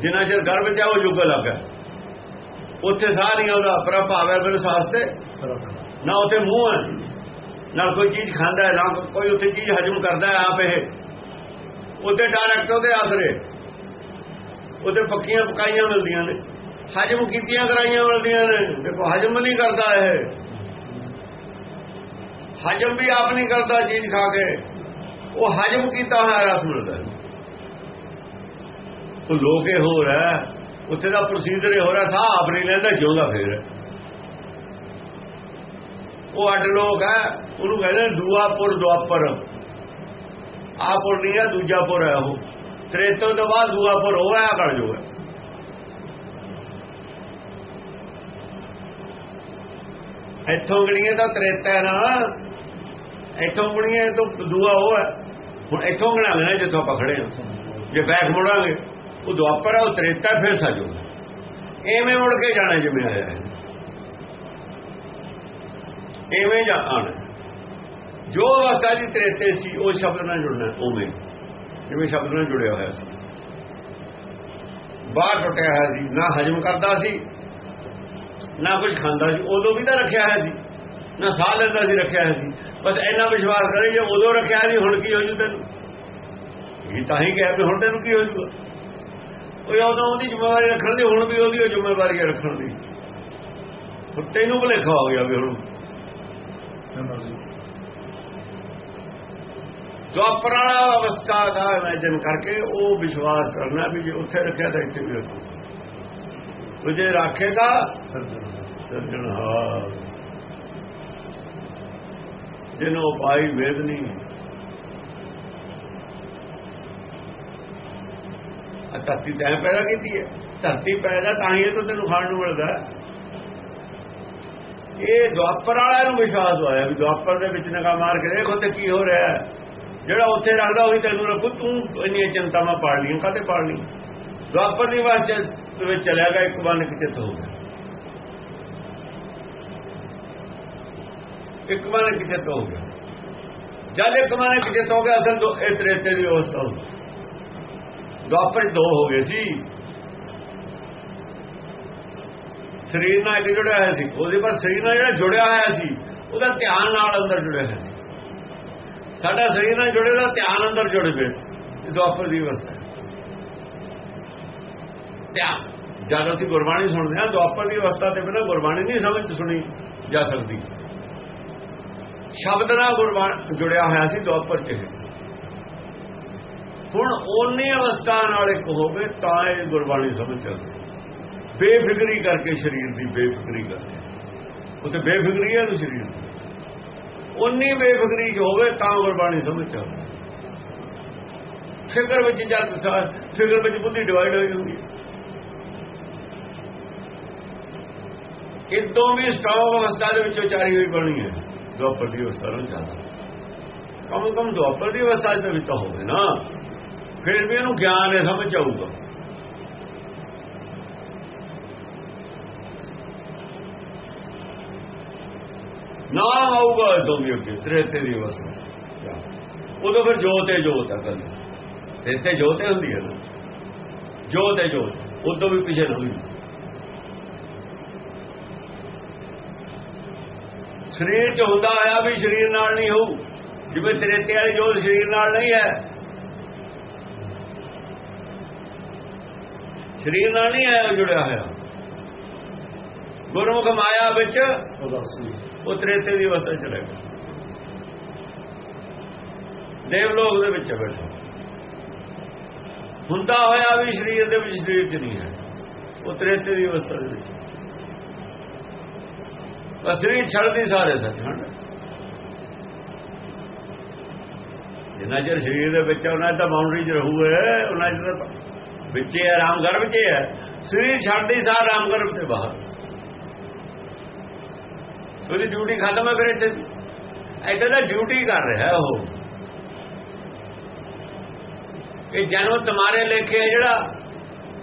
ਜਿੰਨਾ ਚਿਰ ਗਰਭ ਚ ਹੈ, ਉਹ ਯੁੱਗ ਲੱਗਾ ਉੱਥੇ ਸਾਰੀਆਂ ਨਹੀਂ ਪ੍ਰਭਾਵ ਹੈ ਬਿਨ ਸਾਸ ਤੇ। ਨਾ ਉੱਥੇ ਮੂੰਹ ਹੈ, ਨਾ ਕੋਈ ਚੀਜ਼ ਖਾਂਦਾ ਹੈ, ਨਾ ਕੋਈ ਉੱਥੇ ਚੀਜ਼ ਹਜਮ ਕਰਦਾ ਹੈ ਆਪ ਇਹ। ਉੱਥੇ ਡਾਇਰੈਕਟ ਉਹਦੇ ਆਸਰੇ। ਉੱਥੇ ਪੱਕੀਆਂ ਪਕਾਈਆਂ ਮਿਲਦੀਆਂ ਨੇ। ਹਜਮ ਕੀਤੀਆਂ ਕਰਾਈਆਂ ਮਿਲਦੀਆਂ ਨੇ। ਦੇਖੋ, ਹਜਮ ਨਹੀਂ ਕਰਦਾ ਇਹ। ਹਜਮ ਵੀ ਆਪ ਨਹੀਂ ਕਰਦਾ ਚੀਜ਼ ਖਾ ਕੇ। ਉਹ ਹਜਮ ਕੀਤਾ ਹੋਇਆ ਰਸ ਮਿਲਦਾ ਹੈ ਉਹ ਲੋਕੇ ਹੋ ਰਿਹਾ ਉੱਥੇ ਦਾ ਪ੍ਰੋਸੀਜਰ ਹੋ ਰਿਹਾ, ਸਾਹ ਆਪ ਨਹੀਂ ਲੈਂਦਾ, ਜਿਉਂਦਾ ਫੇਰ। ਉਹ ਅੱਡ ਲੋਕ ਹੈ, ਉਹਨੂੰ ਕਹਿੰਦੇ ਦੁਆਪੁਰ ਦੁਆਪਰ ਆਪੁਰ ਨਹੀਂ ਹੈ, ਦੂਜਾ ਪੁਰ ਹੈ ਉਹ। ਤ੍ਰੇਤੋ ਤੋਂ ਬਾਅਦ ਦੂਆਪੁਰ ਹੋਇਆ ਕਰ ਜੋ ਹੈ ਇੱਥੋਂ ਗਣੀਏ ਤਾਂ ਤ੍ਰੇਤਾ ਨਾ। ਇੱਥੋਂ ਗਣੀਏ ਤੋਂ ਦੂਆ ਉਹ ਹੈ। ਹੁਣ ਇੱਥੋਂ ਗਣਾ ਲੈਣਾ ਜਿੱਥੋਂ ਆਪਾਂ ਖੜੇ ਹਾਂ। ਜੇ ਬੈਕ ਮੁੜਾਂਗੇ, ਉਹ ਦੁਆਪਰ ਹੈ ਉਹ ਤ੍ਰੇਤਾ ਫਿਰ ਸਾਜੋ। ਐਵੇਂ ਮੁੜ ਕੇ ਜਾਣਾ ਜਿਵੇਂ ਆਇਆ ਹੈ। ਐਵੇਂ ਜਾਣਾ ਜੋ ਅਵਸਥਾ ਦੀ ਤ੍ਰੇਤੇ ਸੀ, ਉਹ ਸ਼ਬਦ ਨਾਲ ਜੁੜਨਾ ਉਵੇਂ। ਜਿਵੇਂ ਸ਼ਬਦ ਨਾਲ ਜੁੜਿਆ ਹੋਇਆ ਸੀ। ਬਾਹਰ ਟੁੱਟਿਆ ਹੋਇਆ ਸੀ, ਨਾ ਹਜਮ ਕਰਦਾ ਸੀ, ਨਾ ਕੁਝ ਖਾਂਦਾ ਸੀ, ਉਦੋਂ ਵੀ ਤਾਂ ਰੱਖਿਆ ਹੋਇਆ ਸੀ। ਨਾ ਸਾਹ ਲੈਂਦਾ ਸੀ, ਰੱਖਿਆ ਹੋਇਆ ਸੀ। ਬਸ ਇੰਨਾ ਵਿਸ਼ਵਾਸ ਕਰੇ ਜੇ ਉਦੋਂ ਰੱਖਿਆ ਸੀ ਹੁਣ ਕੀ ਹੋ ਜੂ ਤੈਨੂੰ? ਇਹ ਤਾਂ ਹੀ ਕਿਹਾ ਵੀ ਹੁਣ ਤੈਨੂੰ ਕੀ ਹੋ ਜੂਗਾ? ਉਹ ਉਦੋਂ ਉਹਦੀ ਜ਼ਿੰਮੇਵਾਰੀ ਰੱਖਣ ਦੀ ਹੁਣ ਵੀ ਉਹਦੀ ਜ਼ਿੰਮੇਵਾਰੀ ਹੈ ਰੱਖਣ ਦੀ। ਹੁਣ ਤੈਨੂੰ ਭੁਲੇਖਾ ਹੋ ਗਿਆ ਵੀ ਹੁਣ। ਦੁਆਪਰ ਵਾਲਾ ਅਵਸਥਾ ਦਾ ਇਮੇਜਿਨ ਕਰਕੇ ਉਹ ਵਿਸ਼ਵਾਸ ਕਰਨਾ ਵੀ ਜੇ ਉੱਥੇ ਰੱਖਿਆ ਤਾਂ ਇੱਥੇ ਵੀ ਰੱਖੋ। ਉਹ ਜੇ ਰੱਖੇਗਾ ਸਰਜਣਹਾਰ ਜਿਹਨੂੰ ਪਾਈ ਵੇਦ ਨਹੀਂ। ਆ ਧਰਤੀ ਤੈਂ ਪੈਦਾ ਕੀਤੀ ਹੈ। ਧਰਤੀ ਪੈਦਾ ਤਾਂ ਹੀ ਇਹ ਤਾਂ ਤੈਨੂੰ ਖਾਣ ਨੂੰ ਮਿਲਦਾ ਇਹ ਦੁਆਪਰ ਵਾਲਿਆਂ ਨੂੰ ਵਿਸ਼ਵਾਸ ਹੋਇਆ ਵੀ ਦੁਆਪਰ ਦੇ ਵਿੱਚ ਨਗਾ ਮਾਰ ਕੇ ਦੇਖੋ ਤੇ ਕੀ ਹੋ ਰਿਹਾ ਜਿਹੜਾ ਉੱਥੇ ਰੱਖਦਾ ਉਹੀ ਤੈਨੂੰ ਰੱਖੂ, ਤੂੰ ਇੰਨੀਆਂ ਚਿੰਤਾਵਾਂ ਪਾੜ ਲਈਆਂ ਕਾਤੇ ਪਾੜ ਲਈ ਦੁਆਪਰ ਦੀ ਵਾਸਤੇ ਵਿੱਚ ਚਲਿਆ ਗਿਆ, ਇੱਕ ਬੰਨ ਕਿਤੇ ਹੋ ਗਿਆ। ਇੱਕ ਬੰਨ ਕਿਤੇ ਹੋ ਗਿਆ? ਜਦ ਇੱਕ ਬੰਨ ਚਿੱਤ ਹੋ ਗਿਆ? ਅਸਲ ਦੋ ਇਹ ਤ੍ਰੇਤੇ ਦੀ ਅਵਸਥਾ ਹੁੰਦੀ ਦੁਆਪਰ ਦੋ ਹੋ ਗਏ ਸੀ। ਸਰੀਰ ਨਾਲ ਇੱਕ ਜੁੜਿਆ ਹੋਇਆ ਸੀ। ਉਹਦੇ ਪਰ ਸਰੀਰ ਨਾਲ ਜਿਹੜਾ ਜੁੜਿਆ ਹੋਇਆ ਸੀ, ਉਹਦਾ ਧਿਆਨ ਨਾਲ ਅੰਦਰ ਜੁੜਿਆ ਹੋਇਆ ਸੀ। ਸਾਡਾ ਸਰੀਰ ਨਾਲ ਜੁੜੇ ਦਾ ਧਿਆਨ ਅੰਦਰ ਜੁੜ ਪਏ ਦੁਆਪਰ ਦੀ ਅਵਸਥਾ ਧਿਆਨ। ਜਦ ਅਸੀਂ ਗੁਰਬਾਣੀ ਸੁਣਦੇ ਹਾਂ ਦੁਆਪਰ ਦੀ ਅਵਸਥਾ ਤੇ ਬਿਨਾਂ ਗੁਰਬਾਣੀ ਨਹੀਂ ਸਮਝ ਸੁਣੀ ਜਾ ਸਕਦੀ। ਸ਼ਬਦ ਨਾਲ ਗੁਰਬਾਣੀ ਜੁੜਿਆ ਹੋਇਆ ਸੀ ਦੁਆਪਰ ਚ ਹੁਣ ਉਹਨੇ ਅਵਸਥਾ ਨਾਲ ਇੱਕ ਹੋਵੇ ਤਾਂ ਇਹ ਗੁਰਬਾਣੀ ਸਮਝ ਚੱਲਦੀ ਬੇਫਿਕਰੀ ਕਰਕੇ ਸਰੀਰ ਦੀ ਬੇਫਿਕਰੀ ਕਰਕੇ। ਉਤੇ ਬੇਫਿਕਰੀ ਹੈ ਨੂੰ ਸਰੀਰ ਦੀ। ਉਨੀ ਬੇਫਿਕਰੀ ਜੋ ਹੋਵੇ, ਤਾਂ ਗੁਰਬਾਣੀ ਸਮਝ ਚੱਲਦੀ ਫਿਕਰ ਵਿੱਚ ਜਦ ਫਿਕਰ ਵਿੱਚ ਬੁੱਧੀ ਡਿਵਾਈਡ ਹੋਈ ਹੁੰਦੀ ਹੈ। ਇਦੋਂ ਵੀ ਸਟਾਕ ਅਵਸਥਾ ਦੇ ਵਿੱਚੋਂ ਚਾਰੀ ਹੋਈ ਬਣੀ ਹੈ। ਦੁਆਪਰ ਦੀ ਅਵਸਥਾ ਨੂੰ ਚੱਲਦਾ ਕਮ ਕਮ ਦੁਆਪਰ ਦੀ ਅਵਸਥਾ ਦੇ ਵਿੱਚ ਤਾਂ ਹੋਵੇ ਨਾ। ਫਿਰ ਵੀ ਇਹਨੂੰ ਗਿਆਨ ਹੈ ਸਮਝ ਆਊਗਾ ਨਾ ਆਊਗਾ ਇਦੋਂ ਵੀ ਅੱਗੇ, ਤ੍ਰੇਤੇ ਦੀ ਅਵਸਥਾ। ਉਦੋਂ ਫਿਰ ਜੋਤ ਹੈ ਜੋਤ ਹੈ ਗੱਲ। ਤ੍ਰੇਤੇ ਜੋਤ ਹੁੰਦੀ ਹੈ ਨਾ। ਜੋਤ ਹੈ ਜੋਤ, ਉਦੋਂ ਵੀ ਪਿਛੇ ਨਾ ਸਰੀਰ ਚ ਹੁੰਦਾ ਹੋਇਆ ਵੀ ਸਰੀਰ ਨਾਲ ਨਹੀਂ ਹੋਊ ਜਿਵੇਂ ਤੇਰੇ ਵਾਲੀ ਜੋਤ ਸਰੀਰ ਨਾਲ ਨਹੀਂ ਹੈ। ਸਰੀਰ ਨਾਲ ਨਹੀਂ ਹੈ ਜੁੜਿਆ ਹੋਇਆ। ਗੁਰਮੁਖ ਮਾਇਆ ਵਿੱਚ ਉਦਾਸੀ। ਉਹ ਤ੍ਰੇਤੇ ਦੀ ਅਵਸਥਾ ਚ ਰਹਿ ਗਿਆ। ਦੇਵ ਲੋਕ ਦੇ ਵਿੱਚ ਬੈਠਾ। ਹੁੰਦਾ ਹੋਇਆ ਵੀ ਸਰੀਰ ਦੇ ਵਿੱਚ ਸਰੀਰ ਚ ਨਹੀਂ ਹੈ। ਉਹ ਤ੍ਰੇਤੇ ਦੀ ਅਵਸਥਾ ਦੇ ਵਿੱਚ। ਬਸ ਸਰੀਰ ਛੱਡਦੀ ਸਾਰੇ ਸੱਚਖੰਡ ਜਿੰਨਾ ਚਿਰ ਸਰੀਰ ਦੇ ਵਿੱਚ ਉਹਨਾਂ ਦਾ ਬਾਉਂਡਰੀ ਚ ਰਹੂਏ, ਉਹਨਾਂ ਚਿਰ ਤਾਂ ਵਿੱਚੇ ਹੈ ਰਾਮ ਗਰਭ ਚ ਹੈ ਸਰੀਰ ਛੱਡਦੀ ਸਾਰ ਰਾਮ ਗਰਭ ਤੇ ਬਾਹਰ। ਉਹਦੀ ਡਿਊਟੀ ਖਤਮ ਹੈ ਫਿਰ ਇੱਥੇ। ਐਡਾ ਦਾ ਡਿਊਟੀ ਕਰ ਰਿਹਾ ਉਹ। ਇਹ ਜਨਮ ਤੁਹਾਰੇ ਲੇਖੇ ਹੈ ਜਿਹੜਾ,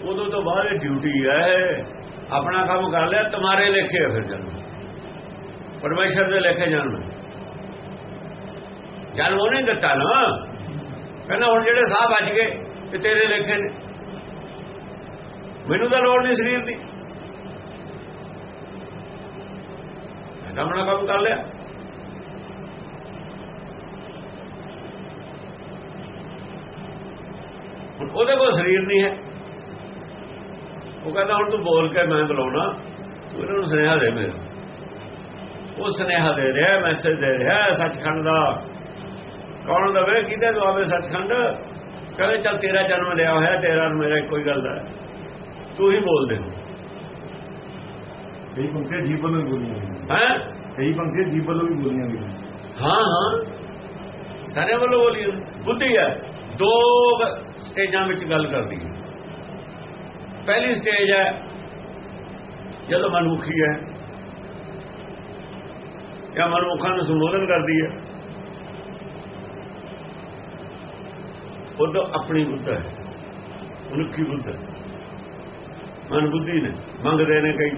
ਉਦੋਂ ਤੋਂ ਬਾਅਦ ਡਿਊਟੀ ਹੈ ਆਪਣਾ ਕੰਮ ਕਰ ਲਿਆ, ਤੁਹਾਰੇ ਲੇਖੇ ਹੈ ਫਿਰ ਜਨਮ। ਪਰਮੇਸ਼ਰ ਦੇ ਲੇਖੇ ਜਨਮ ਜਨਮ ਉਹਨੇ ਦਿੱਤਾ ਨਾ। ਕਹਿੰਦਾ ਹੁਣ ਜਿਹੜੇ ਸਾਹ ਬਚ ਗਏ ਤੇ ਤੇਰੇ ਲੇਖੇ ਨੇ। ਮੈਨੂੰ ਤਾਂ ਲੋੜ ਨਹੀਂ ਸਰੀਰ ਦੀ। ਆਪਣਾ ਕੰਮ ਕਰ ਲਿਆ। ਹੁਣ ਉਹਦੇ ਕੋਲ ਸਰੀਰ ਨਹੀਂ ਹੈ। ਉਹ ਕਹਿੰਦਾ ਹੁਣ ਤੂੰ ਬੋਲ ਕੇ ਮੈਂ ਬੁਲਾਉਣਾ। ਉਹਨਾਂ ਨੂੰ ਸੁਨੇਹਾ ਦੇ ਮੇਰਾ। ਉਹ ਸੁਨੇਹਾ ਦੇ ਰਿਹਾ ਮੈਸੇਜ ਦੇ ਰਿਹਾ ਸੱਚਖੰਡ ਦਾ। ਕੌਣ ਦਵੇ? ਕਿਤੇ ਦਵਾਵੇ ਸੱਚਖੰਡ? ਕਹਿੰਦੇ ਚੱਲ ਤੇਰਾ ਜਨਮ ਲਿਆ ਹੋਇਆ ਤੇਰਾ ਮੇਰਾ ਕੋਈ ਗੱਲ ਦਾ। ਤੂੰ ਹੀ ਬੋਲ ਦੇ। ਕਈ ਪੰਕਤੀ ਜੀਵ ਵੱਲੋਂ ਵੀ ਬੋਲੀਆਂ ਹੈ? ਕਈ ਪੰਕਤੀ ਜੀਵ ਵੱਲੋਂ ਵੀ ਬੋਲੀਆਂ ਗਈਆਂ। ਹਾਂ ਹਾਂ। ਸਾਰੇ ਵੱਲੋਂ ਬੋਲੀ ਬੁੱਧੀ ਹੈ। ਦੋ ਸਟੇਜਾਂ ਵਿੱਚ ਗੱਲ ਕਰਦੀ ਹੈ। ਪਹਿਲੀ ਸਟੇਜ ਹੈ ਜਦੋਂ ਮਨੁੱਖੀ ਹੈ। ਜਾਂ ਮਨੁੱਖਾਂ ਨੂੰ ਸੰਬੋਧਨ ਕਰਦੀ ਹੈ। ਉਦੋਂ ਆਪਣੀ ਬੁੱਧ ਹੈ। ਮਨੁੱਖੀ ਬੁੱਧ ਹੈ। ਮਨ ਬੁੱਧੀ ਨੇ, ਮੰਗਦੇ ਨੇ ਕਈ।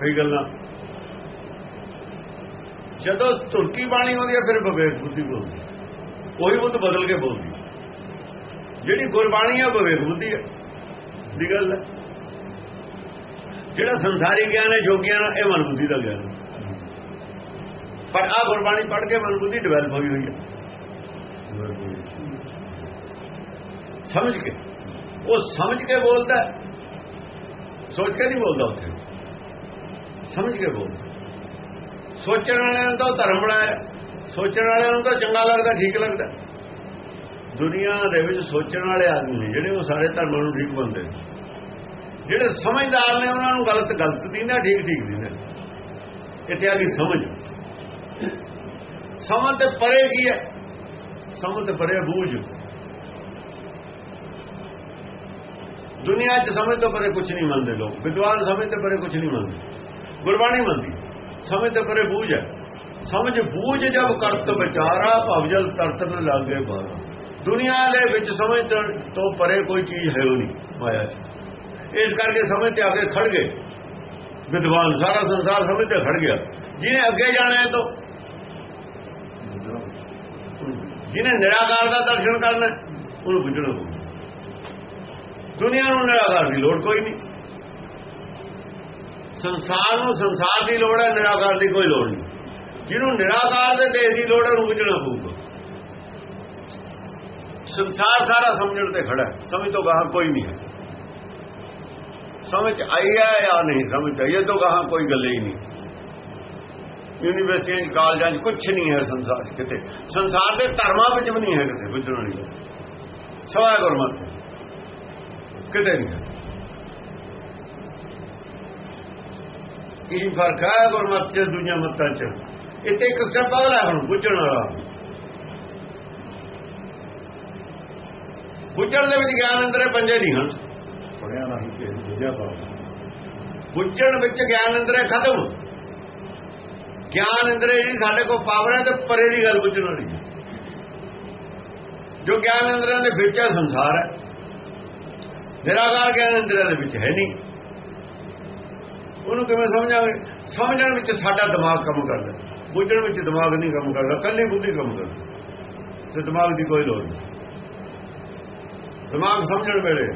ਕਈ ਗੱਲਾਂ। ਜਦੋਂ ਤੁਰਕੀ ਬਾਣੀ ਆਉਂਦੀ ਹੈ, ਫਿਰ ਵਿਵੇਕ ਬੁੱਧੀ ਬੋਲਦੀ ਹੈ। ਉਹੀ ਬੁੱਧ ਬਦਲ ਕੇ ਬੋਲਦੀ ਹੈ। ਜਿਹੜੀ ਗੁਰਬਾਣੀ ਹੈ ਵਿਵੇਕ ਬੁੱਧੀ ਹੈ। ਦੀ ਗੱਲ ਹੈ। ਜਿਹੜਾ ਸੰਸਾਰੀ ਗਿਆਨ ਹੈ, ਜੋਗੀਆਂ ਦਾ ਇਹ ਮਨ ਬੁੱਧੀ ਦਾ ਗਿਆਨ ਹੈ। ਪਰ ਆ ਗੁਰਬਾਣੀ ਪੜ੍ਹ ਕੇ ਮਨ ਬੁੱਧੀ ਡਿਵੈਲਪ ਹੋਈ ਹੋਈ ਹੈ ਸਮਝ ਕੇ। ਉਹ ਸਮਝ ਕੇ ਬੋਲਦਾ ਸੋਚ ਕੇ ਨਹੀਂ ਬੋਲਦਾ ਉੱਥੇ। ਸਮਝ ਕੇ ਬੋਲਦਾ ਸੋਚਣ ਵਾਲਿਆਂ ਨੂੰ ਤਾਂ ਉਹ ਧਰਮ ਬਣਾਇਆ ਸੋਚਣ ਵਾਲਿਆਂ ਨੂੰ ਤਾਂ ਚੰਗਾ ਲੱਗਦਾ, ਠੀਕ ਲੱਗਦਾ ਦੁਨੀਆ ਦੇ ਵਿੱਚ ਸੋਚਣ ਵਾਲੇ ਆਦਮੀ ਨੇ, ਜਿਹੜੇ ਉਹ ਸਾਰੇ ਧਰਮਾਂ ਨੂੰ ਠੀਕ ਮੰਨਦੇ ਨੇ। ਜਿਹੜੇ ਸਮਝਦਾਰ ਨੇ, ਉਹਨਾਂ ਨੂੰ ਗਲਤ ਗਲਤ ਦਿੰਦਾ ਠੀਕ ਠੀਕ ਦਿੰਦਾ ਇੱਥੇ ਆ ਗਈ ਸਮਝ। ਸਮਝ ਤੇ ਪਰੇ ਕੀ ਹੈ? ਸਮਝ ਤੇ ਪਰੇ ਬੂਝ। ਦੁਨੀਆ 'ਚ ਸਮਝ ਤੋਂ ਪਰੇ ਕੁਝ ਨਹੀਂ ਮੰਨਦੇ ਲੋਕ। ਵਿਦਵਾਨ ਸਮਝ ਤੇ ਪਰੇ ਕੁਝ ਨਹੀਂ ਮੰਨਦੇ। ਗੁਰਬਾਣੀ ਮੰਨਦੀ। ਸਮਝ ਤੇ ਪਰੇ ਬੂਝ ਹੈ। ਸਮਝ ਬੂਝ ਜਬ ਕਰਤ ਵਿਚਾਰਾ ਭਵਜਲ ਤਰਤਨ ਲਾਗੇ ਬਾਰਾ। ਦੁਨੀਆ ਦੇ ਵਿੱਚ ਸਮਝ ਤੋਂ- ਪਰੇ ਕੋਈ ਚੀਜ਼ ਹੈ ਨਹੀਂ ਮਾਇਆ ਇਸ ਕਰਕੇ ਸਮਝ ਤੇ ਆ ਕੇ ਖੜ ਗਏ। ਵਿਦਵਾਨ ਸਾਰਾ ਸੰਸਾਰ ਸਮਝ ਤੇ ਖੜ ਗਿਆ। ਜਿਹਨੇ ਅੱਗੇ ਜਾਣਾ ਹੈ ਤਾਂ ਜਿਹਨੇ ਨਿਰਾਕਾਰ ਦਾ ਦਰਸ਼ਨ ਕਰਨਾ, ਉਹਨੂੰ ਬੁੱਝਣਾ ਪਊ ਦੁਨੀਆ ਨੂੰ ਨਿਰਾਕਾਰ ਦੀ ਲੋੜ ਕੋਈ ਨਹੀਂ। ਸੰਸਾਰ ਨੂੰ ਸੰਸਾਰ ਦੀ ਲੋੜ ਹੈ, ਨਿਰਾਕਾਰ ਦੀ ਕੋਈ ਲੋੜ ਨਹੀਂ। ਜਿਹਨੂੰ ਨਿਰਾਕਾਰ ਦੇ ਦੇਸ਼ ਦੀ ਲੋੜ ਹੈ, ਉਹਨੂੰ ਬੁੱਝਣਾ ਪਊਗਾ। ਸੰਸਾਰ ਸਾਰਾ ਸਮਝਣ ਤੇ ਖੜਾ ਹੈ, ਸਮਝ ਤੋਂ ਬਾਹਰ ਕੋਈ ਨਹੀਂ ਹੈ। ਸਮਝ ਆਈ ਹੈ ਜਾਂ ਨਹੀਂ ਸਮਝ ਆਈ ਇਹ ਤੋਂ ਕਹਾ ਕੋਈ ਗੱਲ ਹੀ ਨਹੀਂ। ਯੂਨੀਵਰਸਿਟੀਆਂ 'ਚ ਕਾਲਜਾਂ 'ਚ ਕੁਝ ਨਹੀਂ ਹੈ ਸੰਸਾਰ ਕਿਤੇ ਸੰਸਾਰ ਦੇ ਧਰਮਾਂ ਵਿੱਚ ਵੀ ਨਹੀਂ ਹੈ ਕਿਤੇ ਬੁੱਝਣ ਵਾਲੀ ਸਵਾਇ ਗੁਰਮਤਿ ਕਿਤੇ ਨਹੀਂ ਇਹ ਫ਼ਰਕ ਹੈ ਗੁਰਮਤਿ ਤੇ ਦੁਨੀਆ ਮਤਾਂ 'ਚ ਇੱਥੇ ਇੱਕ ਸਟੈਪ ਅਗਲਾ ਹੁਣ ਬੁੱਝਣ ਵਾਲਾ ਬੁੱਝਣ ਦੇ ਵਿੱਚ ਗਿਆਨ ਅੰਦਰੇ ਪੰਜੇ ਨਹੀਂ ਹਨ ਪੜਿਆ ਨਹੀਂ ਕਿ ਬੁਝਿਆ ਪਾਉਂਦਾ ਬੁੱਝਣ ਵਿੱਚ ਗਿਆਨ ਅੰਦਰੇ ਖਤਮ ਗਿਆਨ ਅੰਦਰੇ ਜਿਹੜੀ ਸਾਡੇ ਕੋਲ ਪਾਵਰ ਹੈ ਤੇ ਪਰੇ ਦੀ ਗੱਲ ਬੁੱਝਣ ਵਾਲੀ ਜੋ ਗਿਆਨ ਅੰਦਰਾਂ ਦੇ ਵਿੱਚ ਹੈ, ਸੰਸਾਰ ਹੈ। ਨਿਰਾਕਾਰ ਗਿਆਨ ਅੰਦਰਾਂ ਦੇ ਵਿੱਚ ਹੈ ਨਹੀਂ। ਉਹਨੂੰ ਕਿਵੇਂ ਸਮਝਾਂਗੇ? ਸਮਝਣ ਵਿੱਚ ਸਾਡਾ ਦਿਮਾਗ ਕੰਮ ਕਰਦਾ ਬੁੱਝਣ ਵਿੱਚ ਦਿਮਾਗ ਨਹੀਂ ਕੰਮ ਕਰਦਾ ਕੱਲੀ ਬੁੱਧੀ ਕੰਮ ਕਰਦੀ ਤੇ ਦਿਮਾਗ ਦੀ ਕੋਈ ਲੋੜ ਨਹੀਂ। ਦਿਮਾਗ ਸਮਝਣ ਵੇਲੇ,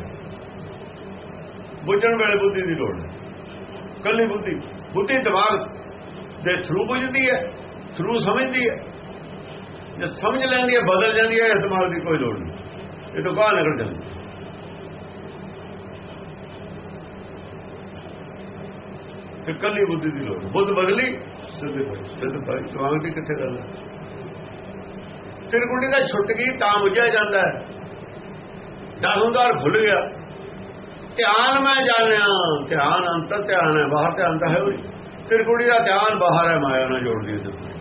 ਬੁੱਝਣ ਵੇਲੇ ਬੁੱਧੀ ਦੀ ਲੋੜ ਹੈ ਕੱਲੀ ਬੁੱਧੀ ਬੁੱਧੀ ਦਿਮਾਗ ਦੇ ਥਰੂ ਬੁਝਦੀ ਹੈ ਥਰੂ ਸਮਝਦੀ ਹੈ। ਜੇ ਸਮਝ ਲੈਂਦੀ ਹੈ, ਬਦਲ ਜਾਂਦੀ ਹੈ ਇਸ ਦਿਮਾਗ ਦੀ ਕੋਈ ਲੋੜ ਨਹੀਂ। ਇਹ ਤਾਂ ਬਾਹਰ ਨਿਕਲ ਜਾਂਦੀ ਹੈ। ਤੇ ਕੱਲੀ ਬੁੱਧੀ ਦੀ ਲੋੜ ਬੁੱਧ ਬਦਲੀ, ਸਿੱਧੇ ਭਾਈ। ਸਿੱਧੇ ਭਾਈ ਦਿਮਾਗ ਦੀ ਕਿੱਥੇ ਗੱਲ ਹੈ? ਤਿਰਕੁੰਡੀ ਦਾ ਛੁੱਟ ਗਈ, ਤਾਂ ਬੁੱਝਿਆ ਜਾਂਦਾ ਹੈ। ਦਾਹੂਦਾਰ ਭੁੱਲ ਗਿਆ। ਧਿਆਨ ਮੈਂ ਜਾਣਿਆ, ਧਿਆਨ ਅੰਤਰ ਧਿਆਨ ਹੈ, ਬਾਹਰ ਧਿਆਨ ਤਾਂ ਹੈ ਹੋਈ ਤਿਰਕੁੰਡੀ ਦਾ ਧਿਆਨ ਬਾਹਰ ਹੈ, ਮਾਇਆ ਨਾਲ ਜੋੜਦੀ ਹੈ ਤਿਰਕੁੰਡੀ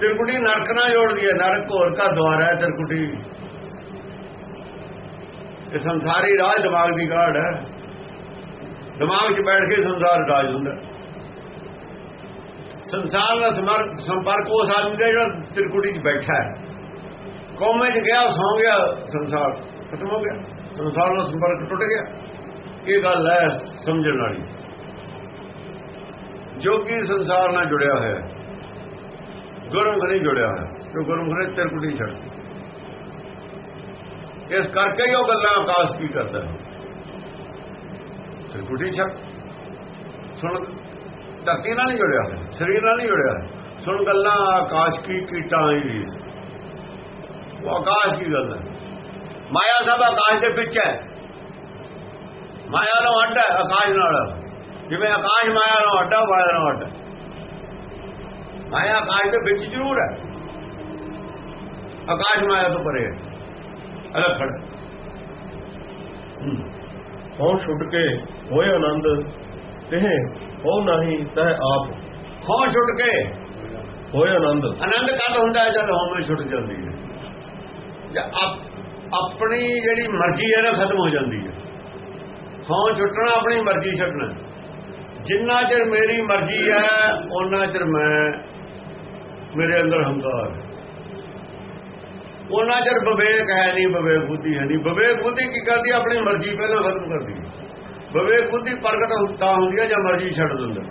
ਤਿਰਕੁੰਡੀ ਨਰਕ ਨਾਲ ਜੋੜਦੀ ਹੈ, ਨਰਕ ਹੋਰ ਦਾ ਦੁਆਰਾ ਹੈ ਤਿਰਕੁੰਡੀ ਇਹ ਸੰਸਾਰੀ ਰਾਜ ਦਿਮਾਗ ਦੀ ਕਾਢ ਹੈ। ਦਿਮਾਗ 'ਚ ਬੈਠ ਕੇ ਸੰਸਾਰ ਰਾਜ ਹੁੰਦਾ। ਸੰਸਾਰ ਨਾਲ ਸੰਪਰਕ ਉਸ ਆਦਮੀ ਦਾ ਜਿਹੜਾ ਤਿਰਕੁੰਡੀ 'ਚ ਬੈਠਾ ਹੈ। ਕੌਮੇ 'ਚ ਗਿਆ, ਸੌ ਗਿਆ, ਸੰਸਾਰ ਖਤਮ ਹੋ ਗਿਆ। ਸੰਸਾਰ ਨਾਲ ਸੰਪਰਕ ਟੁੱਟ ਗਿਆ। ਇਹ ਗੱਲ ਹੈ ਸਮਝਣ ਵਾਲੀ। ਜੋ ਕਿ ਸੰਸਾਰ ਨਾਲ ਜੁੜਿਆ ਹੋਇਆ ਹੈ। ਗੁਰਮੁਖ ਨਹੀਂ ਜੁੜਿਆ ਹੋਇਆ। ਤੇ ਗੁਰਮੁਖ ਨੇ ਤਿਰਕੁਟੀ ਛੱਡ ਇਸ ਕਰਕੇ ਹੀ ਉਹ ਗੱਲਾਂ ਆਕਾਸ਼ ਕੀ ਕਰਦਾ ਹੈ। ਤਿਰਕੁਟੀ ਛੱਡ। ਸੁਣ, ਧਰਤੀ ਨਾਲ ਨਹੀਂ ਜੁੜਿਆ ਹੋਇਆ। ਸਰੀਰ ਨਾਲ ਨਹੀਂ ਜੁੜਿਆ ਸੁਣ ਗੱਲਾਂ, ਆਕਾਸ਼ ਕੀ ਕੀਟਾਂ ਹੀ। ਰੀਸ ਉਹ ਆਕਾਸ਼ ਕੀ ਗੱਲ ਹੈ? ਮਾਇਆ ਸਭ ਆਕਾਸ਼ ਦੇ ਵਿੱਚ ਹੈ। ਮਾਇਆ ਨੂੰ ਅੱਡ ਹੈ, ਆਕਾਸ਼ ਨਾਲ। ਜਿਵੇਂ ਆਕਾਸ਼ ਮਾਇਆ ਨੂੰ ਅੱਡਾ ਮਾਇਆ ਨੂੰ ਅੱਡ ਮਾਇਆ ਆਕਾਸ਼ ਦੇ ਵਿੱਚ ਜ਼ਰੂਰ ਹੈ। ਆਕਾਸ਼ ਮਾਇਆ ਤੋਂ ਪਰੇ ਹੈ। ਅਲੱਗ ਖੜ। ਹਉ ਛੁੱਟ ਕੇ ਹੋਏ ਆਨੰਦ ਤੇ ਹੋ ਨਹੀਂ ਤਹ ਆਪ। ਖੋਂ ਛੁੱਟ ਕੇ। ਹੋਏ ਆਨੰਦ। ਆਨੰਦ ਕਦ ਹੁੰਦਾ ਹੈ ਜਦ ਹਉਮੈ ਛੁੱਟ ਜਾਂਦੀ ਹੈ। ਆਪ- ਆਪਣੀ ਜਿਹੜੀ ਮਰਜ਼ੀ ਹੈ ਨਾ ਖਤਮ ਹੋ ਜਾਂਦੀ ਹੈ। ਹਾਂ ਛੁੱਟਣਾ ਆਪਣੀ ਮਰਜ਼ੀ ਛੱਡਣਾ। ਜਿੰਨਾ ਚਿਰ ਮੇਰੀ ਮਰਜ਼ੀ ਹੈ ਉਹਨਾਂ ਚਿਰ ਮੈਂ ਮੇਰੇ ਅੰਦਰ ਹੰਕਾਰ ਹੈ। ਉਹਨਾਂ ਚਿਰ ਵਿਵੇਕ ਹੈ ਨਹੀਂ ਵਿਵੇਕ ਬੁੱਧੀ ਹੈ ਨਹੀਂ। ਵਿਵੇਕ ਬੁੱਧੀ ਕੀ ਕਰਦੀ ਹੈ? ਆਪਣੀ ਮਰਜ਼ੀ ਪਹਿਲਾਂ ਖਤਮ ਕਰਦੀ ਹੈ। ਵਿਵੇਕ ਬੁੱਧੀ ਪ੍ਰਗਟ ਹੁੰਦਾ ਹੁੰਦੀ ਹੈ ਜਾਂ ਮਰਜ਼ੀ ਛੱਡ ਦਿੰਦਾ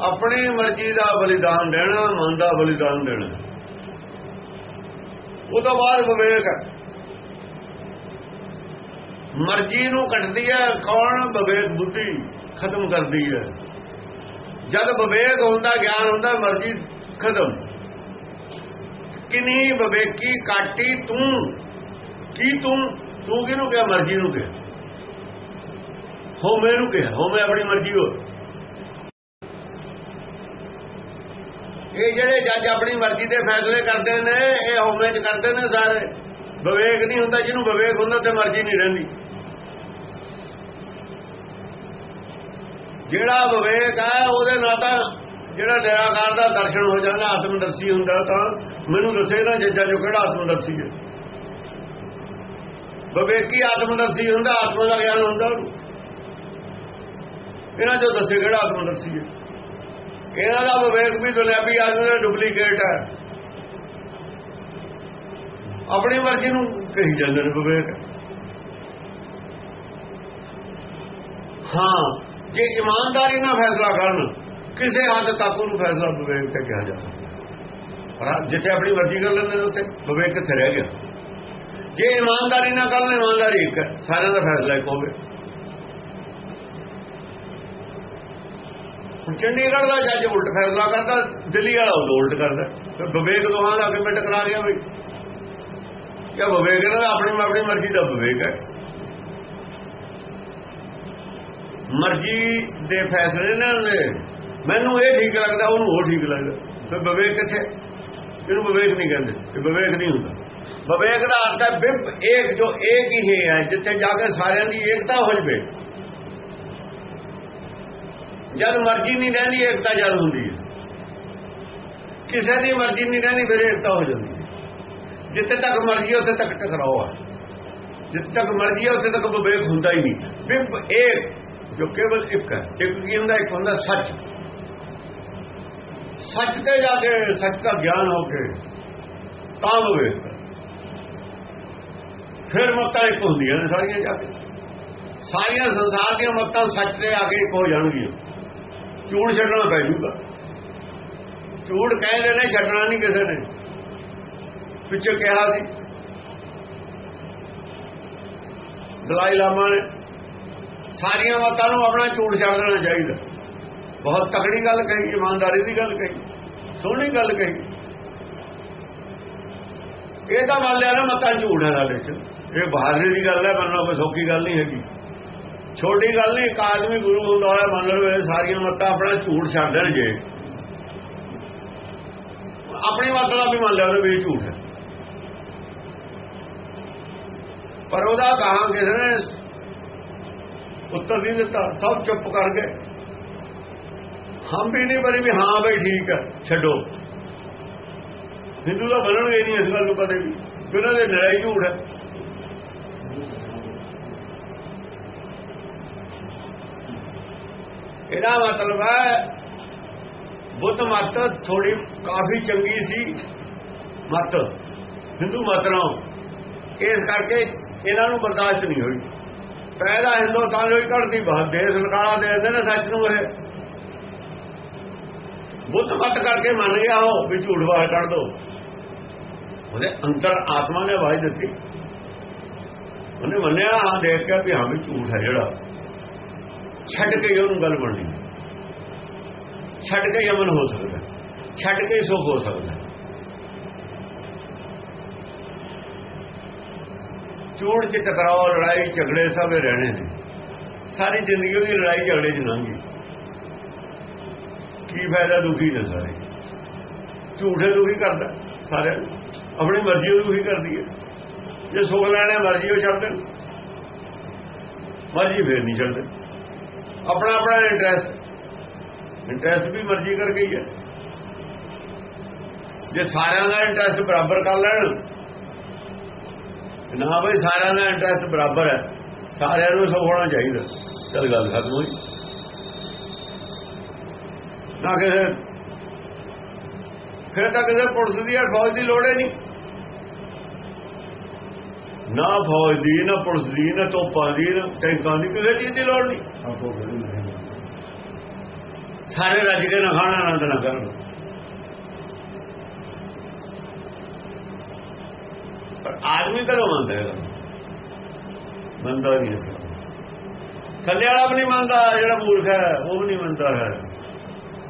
ਆਪਣੀ ਮਰਜ਼ੀ ਦਾ ਬਲੀਦਾਨ ਦੇਣਾ, ਮਨ ਦਾ ਬਲੀਦਾਨ ਦੇਣਾ। ਉਹ ਤੋਂ ਬਾਅਦ ਵਿਵੇਕ ਹੈ। ਮਰਜ਼ੀ ਨੂੰ ਕੱਟਦੀ ਹੈ, ਕੌਣ? ਵਿਵੇਕ ਬੁੱਧੀ ਖਤਮ ਕਰਦੀ ਹੈ। ਜਦ ਵਿਵੇਕ ਹੁੰਦਾ, ਗਿਆਨ ਹੁੰਦਾ, ਮਰਜ਼ੀ ਖਤਮ। ਕਿਨੀ ਵਿਵੇਕੀ ਕਾਟੀ ਤੂੰ? ਕੀ ਤੂੰ? ਤੂੰ ਕਿਹਨੂੰ ਕਿਹਾ? ਮਰਜ਼ੀ ਨੂੰ ਕਿਹਾ। ਹੋ ਮੈਨੂੰ ਕਿਹਾ। ਹੋ ਮੈਂ ਆਪਣੀ ਮਰਜ਼ੀ ਹੋ ਇਹ ਜਿਹੜੇ ਜੱਜ ਆਪਣੀ ਮਰਜ਼ੀ ਦੇ ਫੈਸਲੇ ਕਰਦੇ ਨੇ, ਇਹ ਹੋਮੇ ਚ ਕਰਦੇ ਨੇ ਸਾਰੇ। ਵਿਵੇਕ ਨਹੀਂ ਹੁੰਦਾ, ਜਿਹਨੂੰ ਵਿਵੇਕ ਹੁੰਦਾ ਤੇ ਮਰਜ਼ੀ ਨਹੀਂ ਰਹਿੰਦੀ। ਜਿਹੜਾ ਵਿਵੇਕ ਹੈ, ਉਹਦੇ ਨਾਲ ਤਾਂ ਜਿਹੜਾ ਨਿਰਾਕਾਰ ਦਾ ਦਰਸ਼ਨ ਹੋ ਜਾਂਦਾ, ਆਤਮਦਰਸ਼ੀ ਹੁੰਦਾ ਤਾਂ। ਮੈਨੂੰ ਦੱਸੇ ਨਾ ਜੱਜਾਂ ਜੋ ਕਿਹੜਾ ਆਤਮਦਰਸ਼ੀ ਹੈ। ਵਿਵੇਕੀ ਆਤਮਦਰਸ਼ੀ ਹੁੰਦਾ, ਆਤਮਾ ਦਾ ਗਿਆਨ ਹੁੰਦਾ ਉਹਨੂੰ। ਇਹਨਾਂ ਚੋਂ ਦੱਸੇ ਕਿਹੜਾ ਆਤਮਦਰਸ਼ੀ ਹੈ। ਇਹਨਾਂ ਦਾ ਵਿਵੇਕ ਵੀ ਦੁਨਿਆਵੀ ਆਦਮੀ ਦਾ ਡੁਪਲੀਕੇਟ ਹੈ। ਆਪਣੀ ਮਰਜ਼ੀ ਨੂੰ ਕਹੀ ਜਾਂਦੇ ਨੇ ਵਿਵੇਕ। ਹਾਂ। ਜੇ ਇਮਾਨਦਾਰੀ ਨਾਲ ਫੈਸਲਾ ਕਰਨ, ਕਿਸੇ ਹੱਦ ਤੱਕ ਉਹਨੂੰ ਫੈਸਲਾ ਵਿਵੇਕ ਤੇ ਕਿਹਾ ਜਾ ਸਕਦਾ। ਪਰ ਜਿੱਥੇ ਆਪਣੀ ਮਰਜ਼ੀ ਕਰ ਲੈਂਦੇ ਨੇ ਉੱਥੇ, ਵਿਵੇਕ ਕਿੱਥੇ ਰਹਿ ਗਿਆ? ਜੇ ਇਮਾਨਦਾਰੀ ਨਾਲ ਕਰਨ ਇਮਾਨਦਾਰੀ ਇੱਕ ਹੈ, ਸਾਰਿਆਂ ਦਾ ਫੈਸਲਾ ਇੱਕ ਹੋਵੇ। ਹੁਣ ਚੰਡੀਗੜ੍ਹ ਦਾ ਜੱਜ ਉਲਟ ਫੈਸਲਾ ਕਰਦਾ, ਦਿੱਲੀ ਵਾਲਾ ਉਹ ਉਲਟ ਕਰਦਾ। ਫਿਰ ਵਿਵੇਕ ਦੋਹਾਂ ਦਾ ਕਿਵੇਂ ਟਕਰਾ ਗਿਆ ਬਈ। ਕਿਆ ਵਿਵੇਕ ਇਹਨਾਂ ਦਾ ਆਪਣੀ ਆਪਣੀ ਮਰਜ਼ੀ ਦਾ ਵਿਵੇਕ ਹੈ। ਮਰਜ਼ੀ ਦੇ ਫੈਸਲੇ ਨਾ ਦੇ ਮੈਨੂੰ ਇਹ ਠੀਕ ਲੱਗਦਾ, ਉਹਨੂੰ ਉਹ ਠੀਕ ਲੱਗਦਾ। ਫਿਰ ਵਿਵੇਕ ਕਿੱਥੇ? ਇਹਨੂੰ ਵਿਵੇਕ ਨਹੀਂ ਕਹਿੰਦੇ, ਇਹ ਵਿਵੇਕ ਨਹੀਂ ਹੁੰਦਾ। ਵਿਵੇਕ ਦਾ ਅਰਥ ਹੈ ਬਿੰਬ ਇੱਕ ਜੋ ਇੱਕ ਹੀ ਹੈ, ਜਿੱਥੇ ਜਾ ਕੇ ਸਾਰਿਆਂ ਦੀ ਏਕਤਾ ਹੋ ਜਵੇ। ਜਦ ਮਰਜ਼ੀ ਨਹੀਂ ਰਹਿੰਦੀ, ਏਕਤਾ ਜਦ ਹੁੰਦੀ ਹੈ। ਕਿਸੇ ਦੀ ਮਰਜ਼ੀ ਨਹੀਂ ਰਹਿੰਦੀ, ਫਿਰ ਏਕਤਾ ਹੋ ਜਾਂਦੀ ਹੈ। ਜਿੱਥੇ ਤੱਕ ਮਰਜ਼ੀ ਉੱਥੇ ਤੱਕ ਟਕਰਾਓ ਹੈ ਜਿੱਥੇ ਤੱਕ ਮਰਜ਼ੀ ਹੈ, ਉੱਥੇ ਤੱਕ ਵਿਵੇਕ ਹੁੰਦਾ ਹੀ ਨਹੀਂ। ਬਿੰਬ ਇੱਕ ਜੋ ਕੇਵਲ ਇੱਕ ਹੈ, ਇੱਕ ਕੀ ਹੁੰਦਾ, ਇੱਕ ਹੁੰਦਾ ਸੱਚ। ਸੱਚ ਤੇ ਜਾ ਕੇ ਸੱਚ ਦਾ ਗਿਆਨ ਹੋ ਕੇ ਤਾਂ ਵਿਵੇਕ ਫਿਰ ਮੱਤਾਂ ਇੱਕ ਹੁੰਦੀਆਂ ਨੇ ਸਾਰੀਆਂ ਜਾ ਕੇ। ਸਾਰੀਆਂ ਸੰਸਾਰ ਦੀਆਂ ਮੱਤਾਂ ਸੱਚ ਤੇ ਆ ਕੇ ਇੱਕ ਹੋ ਜਾਣਗੀਆਂ। ਝੂਠ ਛੱਡਣਾ ਪੈ ਜੂਗਾ ਝੂਠ ਕਹਿੰਦੇ ਨੇ, ਛੱਡਣਾ ਨਹੀਂ ਕਿਸੇ ਨੇ। ਪਿੱਛੇ ਕਿਹਾ ਸੀ। ਦਲਾਈ ਲਾਮਾ ਨੇ। ਸਾਰੀਆਂ ਮਤਾਂ ਨੂੰ ਆਪਣਾ ਝੂਠ ਛੱਡ ਦੇਣਾ ਚਾਹੀਦਾ। ਬਹੁਤ ਤਕੜੀ ਗੱਲ ਕਹੀ, ਇਮਾਨਦਾਰੀ ਦੀ ਗੱਲ ਕਹੀ, ਸੋਹਣੀ ਗੱਲ ਕਹੀ। ਇਹ ਤਾਂ ਮੰਨ ਲਿਆ ਨਾ ਮਤਾਂ ਝੂਠ ਹੈ ਸਾਡੇ ਚ। ਇਹ ਬਹਾਦਰੀ ਦੀ ਗੱਲ ਹੈ ਮੰਨਣਾ ਕੋਈ ਸੌਖੀ ਗੱਲ ਨਹੀਂ ਹੈਗੀ। ਛੋਟੀ ਗੱਲ ਨਹੀਂ, ਇੱਕ ਆਦਮੀ ਗੁਰੂ ਹੁੰਦਾ ਹੋਇਆ ਮੰਨ ਲਵੇ ਸਾਰੀਆਂ ਮਤਾਂ ਆਪਣਾ ਝੂਠ ਛੱਡ ਦੇਣ ਜੇ। ਆਪਣੀ ਮੱਤ ਦਾ ਵੀ ਮੰਨ ਲਿਆ ਉਹਨੇ ਵੀ ਇਹ ਝੂਠ ਹੈ। ਪਰ ਉਹਦਾ ਕਹਾ ਕਿਸੇ ਨੇ ਉੱਤਰ ਨਹੀਂ ਦਿੱਤਾ, ਸਭ ਚੁੱਪ ਕਰ ਗਏ। ਹਮ ਵੀ ਨਹੀਂ ਬਣੀ ਵੀ ਹਾਂ ਬਈ ਠੀਕ ਹੈ, ਛੱਡੋ। ਹਿੰਦੂ ਦਾ ਬਣਨਗੇ ਨਹੀਂ, ਇਸ ਗੱਲ ਨੂੰ ਕਦੇ ਵੀ। ਉਹਨਾਂ ਦੇ ਲੜਾਈ ਝੂਠ ਹੈ। ਇਹਦਾ ਮਤਲਬ ਹੈ, ਬੁੱਧ ਮਤ ਥੋੜੀ ਕਾਫੀ ਚੰਗੀ ਸੀ, ਮਤ। ਹਿੰਦੂ ਮਤ ਨਾਲੋਂ। ਇਸ ਕਰਕੇ ਇਹਨਾਂ ਨੂੰ ਬਰਦਾਸ਼ਤ ਨਹੀਂ ਹੋਈ। ਪਹਿਲਾ ਹਿੰਦੁਸਤਾਨ ਹੋਈ ਘੜਦੀ ਬਾਤ ਦੇਸ਼ ਲਗਾਣਾ ਦੇ ਨੇ ਸੱਚ ਨੂੰ ਇਹ। ਬੁੱਧ ਮਤ ਕਰਕੇ ਮੰਨ ਗਿਆ ਉਹ ਵੀ ਝੂਠ ਬਾਹਰ ਕੱਢ ਦੋ। ਉਹਦੇ ਅੰਦਰ ਆਤਮਾ ਨੇ ਆਵਾਜ਼ ਦਿੱਤੀ। ਉਹਨੇ ਮੰਨਿਆ ਹਾਂ ਦੇਖ ਕੇ ਵੀ ਹਾਂ ਵੀ ਝੂਠ ਹੈ ਜਿਹੜਾ। ਛੱਡ ਕੇ ਹੀ ਉਹਨੂੰ ਗੱਲ ਬਣਨੀ। ਛੱਡ ਕੇ ਯਮਨ ਹੋ ਸਕਦਾ। ਛੱਡ ਕੇ ਹੀ ਸੁਖ ਹੋ ਸਕਦਾ। ਝੂਠ ਚ ਟਕਰਾਓ, ਲੜਾਈ, ਝਗੜੇ ਸਭ ਇਹ ਰਹਿਣੇ ਨੇ। ਸਾਰੀ ਜ਼ਿੰਦਗੀ ਉਹਦੀ ਲੜਾਈ, ਝਗੜੇ ਚ ਲੰਘੀ ਕੀ ਫਾਇਦਾ ਦੁਖੀ ਨੇ ਸਾਰੇ? ਝੂਠੇ ਦੁਖੀ ਕਰਦਾ ਸਾਰਿਆਂ ਨੂੰ ਆਪਣੀ ਮਰਜ਼ੀ ਉਹ ਦੁਖੀ ਕਰਦੀ ਹੈ। ਜੇ ਸੁਖ ਲੈਣਾ ਮਰਜ਼ੀ ਉਹ ਛੱਡ ਦੇਣ। ਮਰਜ਼ੀ ਫੇਰ ਨਹੀਂ ਛੱਡਦੇ। ਆਪਣਾ ਆਪਣਾ ਇੰਟਰਸਟ ਇੰਟਰਸਟ ਵੀ ਮਰਜ਼ੀ ਕਰ ਗਈ ਹੈ। ਜੇ ਸਾਰਿਆਂ ਦਾ ਇੰਟਰਸਟ ਬਰਾਬਰ ਕਰ ਲੈਣ ਨਾ ਬਈ ਸਾਰਿਆਂ ਦਾ ਇੰਟਰਸਟ ਬਰਾਬਰ ਹੈ। ਸਾਰਿਆਂ ਨੂੰ ਸਭ ਹੋਣਾ ਚਾਹੀਦਾ। ਚਲ ਗੱਲ ਖਤਮ ਹੋਈ। ਨਾ ਕਿਸੇ ਫਿਰ ਤਾਂ ਕਿਸੇ ਪੁਲਿਸ ਦੀ ਜਾਂ ਫੌਜ ਦੀ ਲੋੜ ਹੀ ਨਹੀਂ। ਨਾ ਫੌਜ ਦੀ ਨਾ ਪੁਲਿਸ ਦੀ ਨਾ ਤੋਪਾਂ ਦੀ ਨਾ ਟੈਂਕਾਂ ਦੀ ਕਿਸੇ ਚੀਜ਼ ਦੀ ਲੋੜ ਨਹੀਂ। ਸਾਰੇ ਰੱਜ ਕੇ ਨਾ ਖਾਣਾ ਆਨੰਦ ਨਾ ਕਰਨ। ਆਦਮੀ ਕਦੋਂ ਮੰਨਦਾ ਹੈ? ਮੰਨਦਾ ਨਹੀਂ ਇਸ ਥੱਲੇ ਵਾਲਾ ਵੀ ਨਹੀਂ ਮੰਨਦਾ, ਜਿਹੜਾ ਮੂਰਖ ਹੈ, ਉਹ ਵੀ ਨਹੀਂ ਮੰਨਦਾ ਹੈ।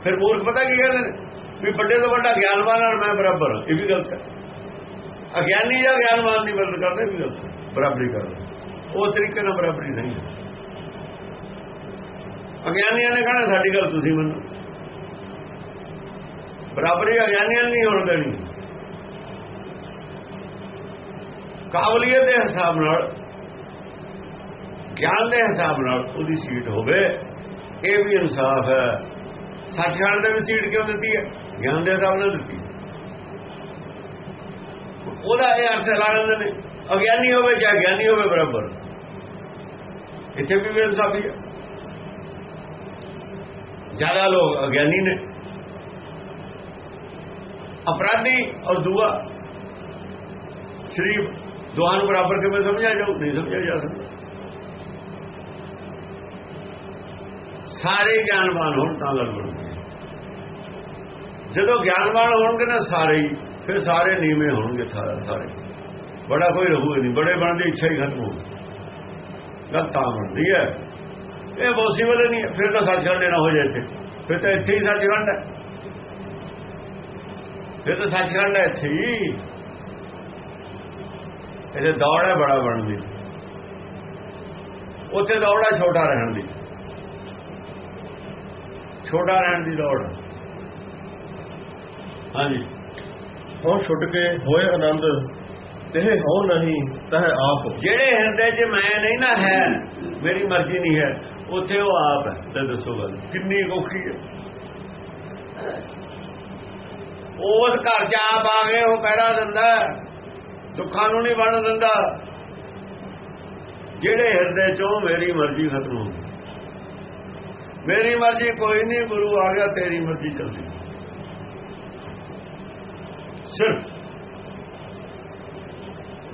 ਫਿਰ ਮੂਰਖ ਪਤਾ ਕੀ ਕਹਿੰਦੇ ਨੇ? ਵੀ ਵੱਡੇ ਤੋਂ ਵੱਡਾ ਗਿਆਨਵਾਨ ਨਾਲ ਮੈਂ ਬਰਾਬਰ ਇਹ ਵੀ ਗਲਤ ਹੈ। ਅਗਿਆਨੀ ਜਾਂ ਗਿਆਨਵਾਨ ਦੀ ਮਦਦ ਕਰਦਾ, ਇਹ ਵੀ ਗਲਤ ਬਰਾਬਰੀ ਕਰਦਾ। ਉਹ ਤਰੀਕੇ ਨਾਲ ਬਰਾਬਰੀ ਨਹੀਂ ਅਗਿਆਨੀਆਂ ਨੇ ਕਹਣਾ, ਸਾਡੀ ਗੱਲ ਤੁਸੀਂ ਮੰਨੋ। ਬਰਾਬਰੀ ਅਗਿਆਨੀਆਂ ਨਹੀਂ ਹੋਣ ਦੇਣੀ। ਕਾਬਲੀਅਤ ਦੇ ਹਿਸਾਬ ਨਾਲ, ਗਿਆਨ ਦੇ ਹਿਸਾਬ ਨਾਲ ਉਹਦੀ ਸੀਟ ਹੋਵੇ, ਇਹ ਵੀ ਇਨਸਾਫ ਹੈ। ਸੱਚਖੰਡ ਦੇ ਵਿੱਚ ਸੀਟ ਕਿਉਂ ਦਿੱਤੀ ਹੈ? ਗਿਆਨ ਦੇ ਹਿਸਾਬ ਨਾਲ ਦਿੱਤੀ। ਉਹਦਾ ਇਹ ਅਰਥ ਲਾ ਲੈਂਦੇ ਨੇ, ਅਗਿਆਨੀ ਹੋਵੇ ਜਾਂ ਗਿਆਨੀ ਹੋਵੇ ਬਰਾਬਰ। ਇੱਥੇ ਵੀ ਇਨਸਾਫੀ ਹੈ। ਜ਼ਿਆਦਾ ਲੋਕ ਅਗਿਆਨੀ ਨੇ। ਅਪਰਾਧੀ ਔਰ ਦੂਆ। ਸ਼ਰੀਫ ਦੋਹਾਂ ਨੂੰ ਬਰਾਬਰ ਕਿਵੇਂ ਸਮਝਿਆ ਜਾਊ? ਨਹੀਂ ਸਮਝਿਆ ਜਾ ਸਕਦਾ। ਸਾਰੇ ਗਿਆਨਵਾਨ ਹੋਣ ਤਾਂ ਗੱਲ ਬਣਦੀ ਜਦੋਂ ਗਿਆਨਵਾਨ ਹੋਣਗੇ ਨਾ ਸਾਰੇ ਹੀ, ਫਿਰ ਸਾਰੇ ਨੀਵੇਂ ਹੋਣਗੇ ਸਾਰੇ ਸਾਰੇ। ਬੜਾ ਕੋਈ ਰਹੂਗਾ ਨਹੀਂ, ਬੜੇ ਬਣਨ ਦੀ ਇੱਛਾ ਹੀ ਖਤਮ ਹੋ ਗੱਲ ਤਾਂ ਬਣਦੀ ਹੈ। ਇਹ ਪੋਸੀਬਲ ਨਹੀਂ ਹੈ, ਫਿਰ ਤਾਂ ਸੱਚਖੰਡ ਨਾ ਹੋ ਜਾਏ ਇੱਥੇ। ਫਿਰ ਤਾਂ ਇੱਥੇ ਹੀ ਸੱਚਖੰਡ ਹੈ। ਫਿਰ ਤਾਂ ਸੱਚਖੰਡ ਹੈ ਇੱਥੇ ਹੀ। ਇਹਦੇ ਦੌੜ ਹੈ ਬੜਾ ਬਣਨ ਦੀ ਉੱਥੇ ਦੌੜਾ ਛੋਟਾ ਰਹਿਣ ਦੀ। ਛੋਟਾ ਰਹਿਣ ਦੀ ਹੈ। ਹਾਂਜੀ। ਹਉ ਛੁੱਟ ਕੇ ਹੋਏ ਆਨੰਦ ਤੇ ਹਉ ਨਹੀਂ ਤਹ ਆਪ। ਜਿਹੜੇ ਹਿਰਦੇ 'ਚ ਮੈਂ ਨਹੀਂ ਨਾ ਹੈ ਮੇਰੀ ਮਰਜ਼ੀ ਨਹੀਂ ਹੈ ਉੱਥੇ ਉਹ ਆਪ ਹੈ। ਤੇ ਦੱਸੋ ਗੱਲ ਕਿੰਨੀ ਔਖੀ ਹੈ। ਉਸ ਘਰ 'ਚ ਆਪ ਆ ਗਏ ਉਹ ਪਹਿਰਾ ਦਿੰਦਾ ਹੈ। ਦੁੱਖਾਂ ਨੂੰ ਨਹੀਂ ਵੰਡ ਦਿੰਦਾ। ਜਿਹੜੇ ਹਿਰਦੇ 'ਚੋਂ ਮੇਰੀ ਮਰਜ਼ੀ ਖਤਮ ਹੋ ਗਈ। ਮੇਰੀ ਮਰਜ਼ੀ ਕੋਈ ਨਹੀਂ, ਗੁਰੂ ਆ ਗਿਆ, ਤੇਰੀ ਮਰਜ਼ੀ ਚੱਲਦੀ। ਸਿਰਫ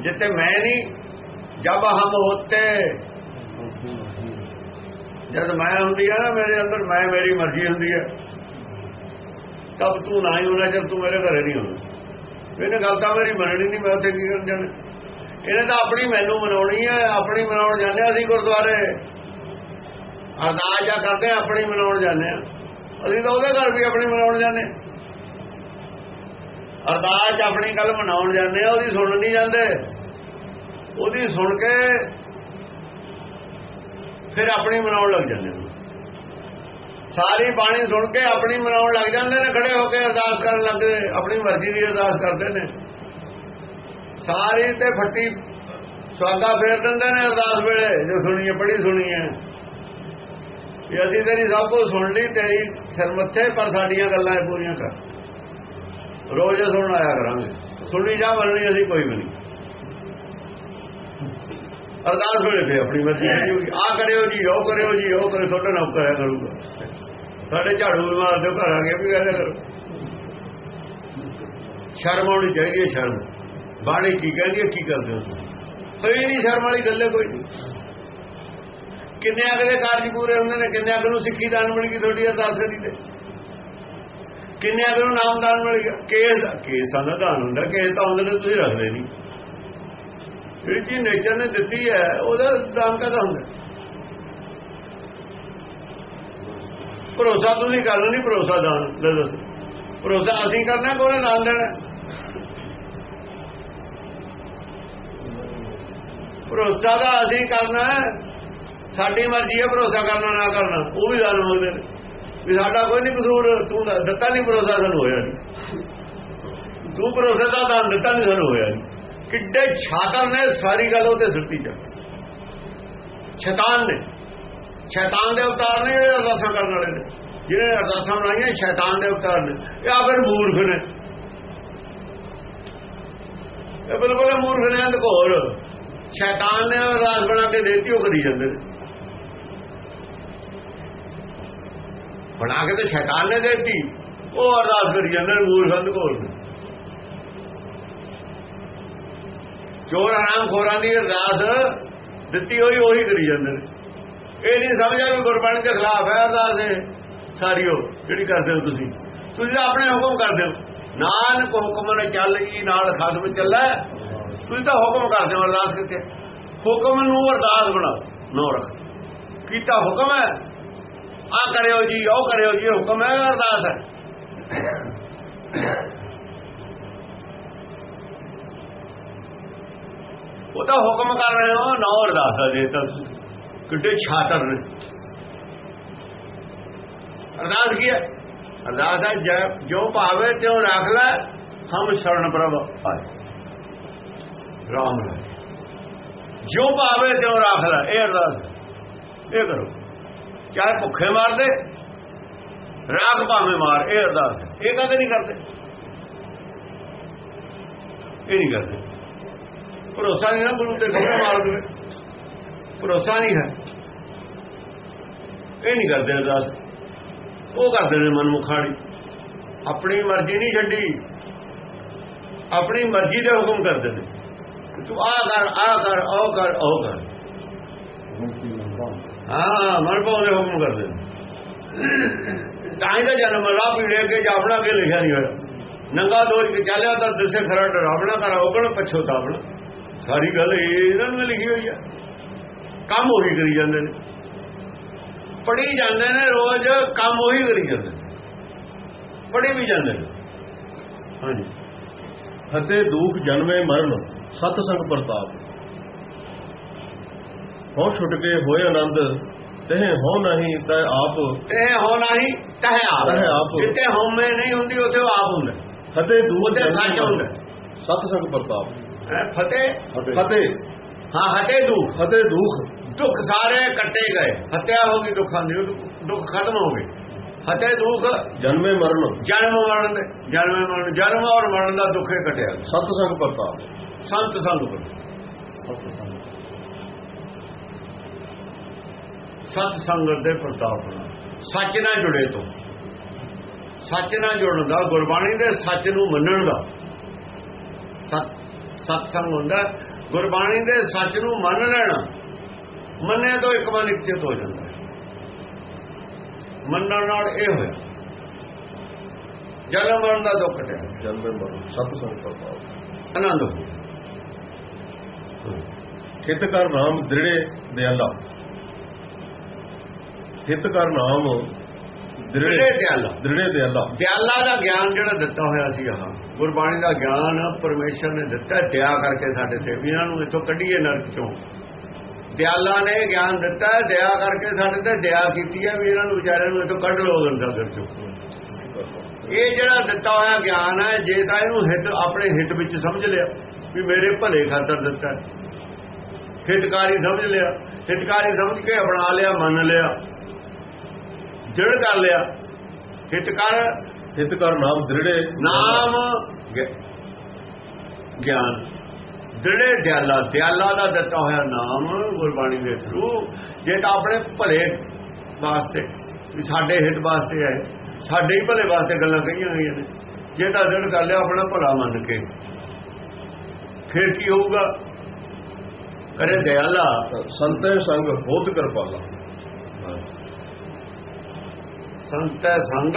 ਜਿੱਤੇ ਮੈਂ ਨਹੀਂ, ਜਬ ਹਮ ਹੋਤੇ। ਜਦ ਮੈਂ ਹੁੰਦੀ ਆ ਨਾ, ਮੇਰੇ ਅੰਦਰ ਮੈਂ ਮੇਰੀ ਮਰਜ਼ੀ ਹੁੰਦੀ ਹੈ ਤਬ ਤੂੰ ਨਾ ਹੀ ਹੋਣਾ, ਜਦ ਤੂੰ ਮੇਰੇ ਘਰੇ ਨਹੀਂ ਹੋਣਾ। ਇਹਨੇ ਗੱਲ ਤਾਂ ਮੇਰੀ ਮੰਨਣੀ ਨਹੀਂ ਮੈਂ ਉੱਥੇ ਕੀ ਕਰਨ ਜਾਣਾ? ਇਹਨੇ ਤਾਂ ਆਪਣੀ ਮੈਨੂੰ ਮਨਾਉਣੀ ਹੈ ਆਪਣੀ ਮਨਾਉਣ ਜਾਂਦੇ ਹਾਂ ਅਸੀਂ ਗੁਰਦੁਆਰੇ। ਅਰਦਾਸ ਜਾਂ ਕਰਦੇ ਹਾਂ, ਆਪਣੀ ਮਨਾਉਣ ਜਾਂਦੇ ਆ ਅਸੀਂ ਤਾਂ ਉਹਦੇ ਘਰ ਵੀ ਆਪਣੀ ਮਨਾਉਣ ਜਾਂਦੇ ਹਾਂ। ਅਰਦਾਸ ਆਪਣੀ ਗੱਲ ਮਨਾਉਣ ਜਾਂਦੇ ਆ ਉਹਦੀ ਸੁਣ ਨਹੀਂ ਜਾਂਦੇ। ਉਹਦੀ ਸੁਣ ਕੇ ਫਿਰ ਆਪਣੀ ਮਨਾਉਣ ਲੱਗ ਜਾਂਦੇ ਸਾਰੀ ਬਾਣੀ ਸੁਣ ਕੇ ਆਪਣੀ ਮਨਾਉਣ ਲੱਗ ਜਾਂਦੇ ਨੇ, ਖੜੇ ਹੋ ਕੇ ਅਰਦਾਸ ਕਰਨ ਲੱਗਦੇ ਆਪਣੀ ਮਰਜ਼ੀ ਦੀ ਅਰਦਾਸ ਕਰਦੇ ਨੇ। ਸਾਰੀ ਤੇ ਫੱਟੀ ਸਵਾਗਾ ਫੇਰ ਦਿੰਦੇ ਨੇ ਅਰਦਾਸ ਵੇਲੇ, ਜੋ ਸੁਣੀਏ ਪੜੀ ਸੁਣੀਏ। ਇਹ ਅਸੀਂ ਤੇਰੀ ਸਭ ਕੁਝ ਸੁਣ ਲਈ, ਤੇਰੀ ਸਿਰ ਮੱਥੇ ਪਰ ਸਾਡੀਆਂ ਗੱਲਾਂ ਇਹ ਪੂਰੀਆਂ ਕਰ। ਰੋਜ਼ ਸੁਣ ਆਇਆ ਕਰਾਂਗੇ। ਸੁਣੀ ਜਾ ਮੰਨਣੀ ਅਸੀਂ ਕੋਈ ਵੀ ਨਹੀਂ। ਅਰਦਾਸ ਵੇਲੇ ਤੇ ਆਪਣੀ ਮਰਜ਼ੀ ਆ ਕਰਿਓ ਜੀ, ਉਹ ਕਰਿਓ ਜੀ, ਉਹ ਕਰੇ ਤੁਹਾਡਾ ਨਾਮ ਕਰਿਆ ਕਰੂਗਾ। ਸਾਡੇ ਝਾੜੂ ਮਾਰ ਦਿਓ ਘਰ ਆ ਕੇ ਵੀ ਕਹਿੰਦੇ ਕਰੋ। ਸ਼ਰਮ ਆਉਣੀ ਚਾਹੀਦੀ ਹੈ ਸ਼ਰਮ। ਬਾਣੀ ਕੀ ਕਹਿੰਦੀ ਹੈ, ਕੀ ਕਰਦੇ ਹੋ ਤੁਸੀਂ? ਕੋਈ ਨਹੀਂ, ਸ਼ਰਮ ਵਾਲੀ ਗੱਲ ਹੈ, ਕੋਈ ਨਹੀਂ। ਕਿੰਨੇ ਅਗਲੇ ਕਾਰਜ ਪੂਰੇ ਹੁੰਦੇ ਨੇ, ਕਿੰਨੇ ਅਗਲੇ ਨੂੰ ਸਿੱਖੀ ਦਾਨ ਮਿਲ ਗਈ ਤੁਹਾਡੀ ਅਰਦਾਸ ਕਰੀ ਤੇ? ਕਿੰਨੇ ਅਗਲੇ ਨੂੰ ਨਾਮਦਾਨ ਮਿਲ ਗਿਆ? ਕੇਸ, ਕੇਸਾਂ ਦਾ ਦਾਨ ਹੁੰਦਾ, ਕੇਸ ਤਾਂ ਹੁੰਦੇ ਨੇ, ਤੁਸੀਂ ਰੱਖਦੇ ਨਹੀਂ। ਜਿਹੜੀ ਚੀਜ਼ ਨੇਚਰ ਨੇ ਦਿੱਤੀ ਹੈ, ਉਹਦਾ ਦਾਨ ਕਦਾ ਹੁੰਦਾ? ਭਰੋਸਾ ਤੁਸੀਂ ਕਰਨਾ ਨਹੀਂ, ਭਰੋਸਾ ਦਾਨ, ਲੈ ਦੱਸੋ ਭਰੋਸਾ ਅਸੀਂ ਕਰਨਾ ਕੋਲੇ ਦਾਨ ਦੇਣਾ। ਭਰੋਸਾ ਦਾ ਅਸੀਂ ਕਰਨਾ ਸਾਡੀ ਮਰਜ਼ੀ ਹੈ ਭਰੋਸਾ ਕਰਨਾ, ਨਾ ਕਰਨਾ। ਉਹ ਵੀ ਗੱਲ ਮੰਗਦੇ ਨੇ ਵੀ ਸਾਡਾ ਕੋਈ ਨਹੀਂ ਕਸੂਰ, ਤੂੰ ਦਿੱਤਾ ਨਹੀਂ ਭਰੋਸਾ, ਸਾਨੂੰ ਹੋਇਆ ਨਹੀਂ। ਤੂੰ ਭਰੋਸੇ ਦਾ ਦਾਨ ਦਿੱਤਾ ਨਹੀਂ, ਸਾਨੂੰ ਹੋਇਆ ਨਹੀਂ। ਕਿੱਡੇ ਛਾਤਰ ਨੇ ਸਾਰੀ ਗੱਲ ਉਹਤੇ ਸੁੱਟੀ ਜਾ ਸ਼ੈਤਾਨ ਨੇ। ਸ਼ੈਤਾਨ ਦੇ ਅਵਤਾਰ ਨੇ, ਜਿਹੜੇ ਅਰਦਾਸਾਂ ਕਰਨ ਵਾਲੇ ਨੇ। ਜਿਹੜੇ ਅਰਦਾਸਾਂ ਬਣਾਈਆਂ ਸ਼ੈਤਾਨ ਦੇ ਅਵਤਾਰ ਨੇ। ਇਹ ਆ ਫਿਰ ਮੂਰਖ ਨੇ। ਇਹ ਬਿਲਕੁਲ ਮੂਰਖ ਨੇ ਅੰਧਕੋਰ ਸ਼ੈਤਾਨ ਨੇ ਅਰਦਾਸ ਬਣਾ ਕੇ ਦੇਤੀ, ਉਹ ਕਰੀ ਜਾਂਦੇ ਨੇ। ਬਣਾ ਕੇ ਤੇ ਸ਼ੈਤਾਨ ਨੇ ਦੇਤੀ, ਉਹ ਅਰਦਾਸ ਕਰੀ ਜਾਂਦੇ ਨੇ ਮੂਰਖ ਅੰਧਕੋਰ ਨੇ ਚੋਰ ਆਰਾਮ ਖੋਰਾਂ ਦੀ ਅਰਦਾਸ ਦਿੱਤੀ ਹੋਈ, ਉਹੀ ਕਰੀ ਜਾਂਦੇ ਨੇ। ਇਹ ਨਹੀਂ ਸਮਝਿਆ ਵੀ ਗੁਰਬਾਣੀ ਦੇ ਖਿਲਾਫ ਹੈ ਅਰਦਾਸ ਇਹ ਸਾਰੀ ਉਹ, ਜਿਹੜੀ ਕਰਦੇ ਹੋ ਤੁਸੀਂ। ਤੁਸੀਂ ਤਾਂ ਆਪਣੇ ਹੁਕਮ ਕਰਦੇ ਹੋ। ਨਾਨਕ ਹੁਕਮ ਨੇ ਚੱਲ ਗਈ ਨਾਲ ਖਸਮ ਚੱਲੈ। ਤੁਸੀਂ ਤਾਂ ਹੁਕਮ ਕਰਦੇ ਹੋ ਅਰਦਾਸ ਕਿੱਥੇ ਹੁਕਮ ਨੂੰ ਅਰਦਾਸ ਬਣਾ ਨੋ ਰੱਖ। ਕੀਤਾ ਹੁਕਮ ਹੈ। ਆ ਕਰਿਓ ਜੀ, ਉਹ ਕਰਿਓ ਜੀ ਹੁਕਮ ਹੈ ਅਰਦਾਸ ਹੈ। ਉਹ ਤਾਂ ਹੁਕਮ ਕਰ ਰਹੇ ਹੋ, ਨਾ ਅਰਦਾਸ ਹੈ ਜੇ ਤਾਂ ਕਿੱਡੇ ਛਾਤਰ ਨੇ ਅਰਦਾਸ ਕੀ ਹੈ ਅਰਦਾਸ ਹੈ ਜ- ਜੋ ਭਾਵੇ ਤਿਉ ਰੱਖ ਲੈ ਹਮ ਸ਼ਰਨ ਪ੍ਰਭ ਆਏ ਰਾਮ ਰਾਜ ਜੋ ਭਾਵੇ ਤਿਉ ਰੱਖ ਲੈ ਇਹ ਅਰਦਾਸ ਹੈ। ਇਹ ਕਰੋ ਚਾਹੇ ਭੁੱਖੇ ਮਾਰ ਦੇ ਰਾਖ ਭਾਵੇਂ ਮਾਰ ਇਹ ਅਰਦਾਸ ਹੈ ਇਹ ਕਦੇ ਨਹੀਂ ਕਰਦੇ ਇਹ ਨਹੀਂ ਕਰਦੇ ਭਰੋਸਾ ਨਹੀਂ ਨਾ ਗੁਰੂ ਤੇ ਖਬਰ ਮਾਰ ਦੇਵੇ ਭਰੋਸਾ ਨਹੀਂ ਹੈ ਇਹ ਨਹੀਂ ਕਰਦੇ ਅਰਦਾਸ। ਉਹ ਕਰਦੇ ਨੇ ਮਨਮੁਖਾੜੀ ਆਪਣੀ ਮਰਜ਼ੀ ਨਹੀਂ ਛੱਡੀ। ਆਪਣੀ ਮਰਜ਼ੀ ਦੇ ਹੁਕਮ ਕਰਦੇ ਨੇ। ਤੂੰ ਆ ਕਰ ਆ ਕਰ, ਉਹ ਕਰ ਉਹ ਕਰ। ਹਾਂ, ਮਨ ਪਾਉਂਦੇ ਹੁਕਮ ਕਰਦੇ ਨੇ। ਤਾਂ ਹੀ ਤਾਂ ਜਨਮ ਰਾਹ ਪੀੜੇ ਕੇ ਜਾਵਣਾ ਕੇ ਲਿਖਿਆ ਨਹੀਂ ਹੋਇਆ। ਨੰਗਾ ਦੋਜ ਕੇ ਚੱਲਿਆ ਤਾਂ ਦਿਸੇ ਖਰਾ ਡਰਾਵਣਾ ਕਰ ਔਗਣ ਪਛੋਤਾਵਣਾ ਸਾਰੀ ਗੱਲ ਇਹਨਾਂ ਨੇ ਲਿਖੀ ਹੋਈ ਆ। ਕੰਮ ਉਹੀ ਕਰੀ ਜਾਂਦੇ ਨੇ। ਪੜੀ ਜਾਂਦੇ ਨੇ ਰੋਜ਼ ਕੰਮ ਉਹੀ ਕਰੀ ਜਾਂਦੇ ਪੜੀ ਵੀ ਜਾਂਦੇ ਨੇ। ਹਾਂਜੀ। ਹਤੇ ਦੁਖ ਜਨਮੇ ਮਰਨ ਸਤ ਸੰਗ ਪ੍ਰਤਾਪ। ਹਉ ਛੁੱਟ ਕੇ ਹੋਏ ਆਨੰਦ ਤਹਿ ਹੋ ਨਹੀਂ ਤੈ ਆਪ। ਤੇ ਹੋ ਨਹੀਂ ਤਹ ਆਪ। ਤਹਿ। ਜਿੱਤੇ ਹਉਮੈ ਨਹੀਂ ਹੁੰਦੀ ਉੱਥੇ ਆਪ ਹੁੰਦਾ ਫਤਿਹ ਦੂਰ ਉੱਥੇ ਸੱਚ ਹੁੰਦਾ ਸਤ ਸੰਗ ਪ੍ਰਤਾਪ। ਹੈ ਫਤਿਹ? ਫਤਿਹ। ਹਾਂ ਹਤੇ ਦੁੱਖ। ਫਤਿਹ ਦੁਖ। ਦੁੱਖ ਸਾਰੇ ਕੱਟੇ ਗਏ। ਹੱਤਿਆ ਹੋ ਗਈ ਦੁੱਖਾਂ ਦੀ ਦੁੱਖ ਖਤਮ ਹੋ ਗਏ। ਹਤੇ ਦੁੱਖ ਜਨਮੇ ਮਰਨ। ਜਨਮ ਮਰਨ ਦੇ ਜਨਮ ਮਰਨ ਜਨਮ ਔਰ ਮਰਨ ਦਾ ਦੁੱਖੇ ਕਟਿਆ। ਸਤ ਸੰਗ ਪ੍ਰਤਾਪ ਸੰਤ ਸੰਗ ਬਣ ਸਤ ਸੰਗਤ ਦੇ ਪ੍ਰਤਾਪ ਨਾਲ। ਸੱਚ ਨਾਲ ਜੁੜੇ ਤੋਂ। ਸੱਚ ਨਾਲ ਜੁੜਨ ਦਾ ਗੁਰਬਾਣੀ ਦੇ ਸੱਚ ਨੂੰ ਮੰਨਣ ਦਾ। ਸਤ ਸਤ ਸੰਗ ਹੁੰਦਾ। ਗੁਰਬਾਣੀ ਦੇ ਸੱਚ ਨੂੰ ਮੰਨ ਲੈਣਾ। ਮੰਨਿਆ ਤੋਂ ਇੱਕ ਵਾਰ ਨਿਕਚਿਤ ਹੋ ਜਾਂਦਾ ਹੈ। ਮੰਨਣ ਨਾਲ ਇਹ ਹੋਇਆ। ਜਨਮ ਮਰਨ ਦਾ ਦੁੱਖ ਕਟਿਆ ਜਨਮੇ ਮਰਨ ਸਤ ਸੰਗ ਪ੍ਰਤਾਪ ਆਨੰਦ ਹੋ ਹਿਤ ਕਰ ਨਾਮ ਦ੍ਰਿੜੇ ਦਿਆਲਾ ਹਿਤ ਕਰ ਨਾਮ ਦ੍ਰਿੜੇ ਦਿਆਲਾ ਦ੍ਰਿੜੇ ਦਿਆਲਾ ਦਿਆਲਾ ਦਾ ਗਿਆਨ ਜਿਹੜਾ ਦਿੱਤਾ ਹੋਇਆ ਸੀ ਆਹ ਗੁਰਬਾਣੀ ਦਾ ਗਿਆਨ ਪਰਮੇਸ਼ਰ ਨੇ ਦਿੱਤਾ ਦਇਆ ਕਰਕੇ ਸਾਡੇ ਤੇ ਵੀ ਇਹਨਾਂ ਨੂੰ ਇੱਥੋਂ ਕੱਢੀਏ ਨਰਕ ਚੋਂ। ਦਿਆਲਾ ਨੇ ਗਿਆਨ ਦਿੱਤਾ ਦਇਆ ਕਰਕੇ ਸਾਡੇ ਤੇ ਦਇਆ ਕੀਤੀ ਹੈ ਵੀ ਇਹਨਾਂ ਨੂੰ ਵਿਚਾਰਿਆਂ ਨੂੰ ਇੱਥੋਂ ਕੱਢ ਲਓ ਅੰਦਰ ਚੋਂ। ਇਹ ਜਿਹੜਾ ਦਿੱਤਾ ਹੋਇਆ ਗਿਆਨ ਹੈ ਜੇ ਤਾਂ ਇਹਨੂੰ ਹਿੱਤ ਆਪਣੇ ਹਿੱਤ ਵਿੱਚ ਸਮਝ ਲਿਆ ਵੀ ਮੇਰੇ ਭਲੇ ਖਾਤਰ ਦਿੱਤਾ। ਹਿਤਕਾਰੀ ਸਮਝ ਲਿਆ ਹਿਤਕਾਰੀ ਸਮਝ ਕੇ ਅਪਣਾ ਲਿਆ ਮੰਨ ਲਿਆ। ਜੜ ਕਰ ਲਿਆ। ਹਿਤਕਾਰ ਹਿਤ ਕਰ ਨਾਮ ਦ੍ਰਿੜੇ। ਨਾਮ ਗਿਆਨ। ਦ੍ਰਿੜੇ ਦਿਆਲਾ ਦਿਆਲਾ ਦਾ ਦਿੱਤਾ ਹੋਇਆ ਨਾਮ ਗੁਰਬਾਣੀ ਦੇ ਥਰੂ ਜੇ ਤਾਂ ਆਪਣੇ ਭਲੇ ਵਾਸਤੇ ਵੀ ਸਾਡੇ ਹਿੱਤ ਵਾਸਤੇ ਹੈ ਸਾਡੇ ਹੀ ਭਲੇ ਵਾਸਤੇ ਗੱਲਾਂ ਕਹੀਆਂ ਹੋਈਆਂ ਨੇ। ਜੇ ਤਾਂ ਦ੍ਰਿੜ ਕਰ ਲਿਆ ਆਪਣਾ ਭਲਾ ਮੰਨ ਕੇ ਫਿਰ ਕੀ ਹੋਊਗਾ? ਕਰੇ ਦਿਆਲਾ। ਸੰਤੈ ਸੰਗ ਬਹੁਤ ਕਿਰਪਾਲਾ ਸੰਤ ਸੰਗ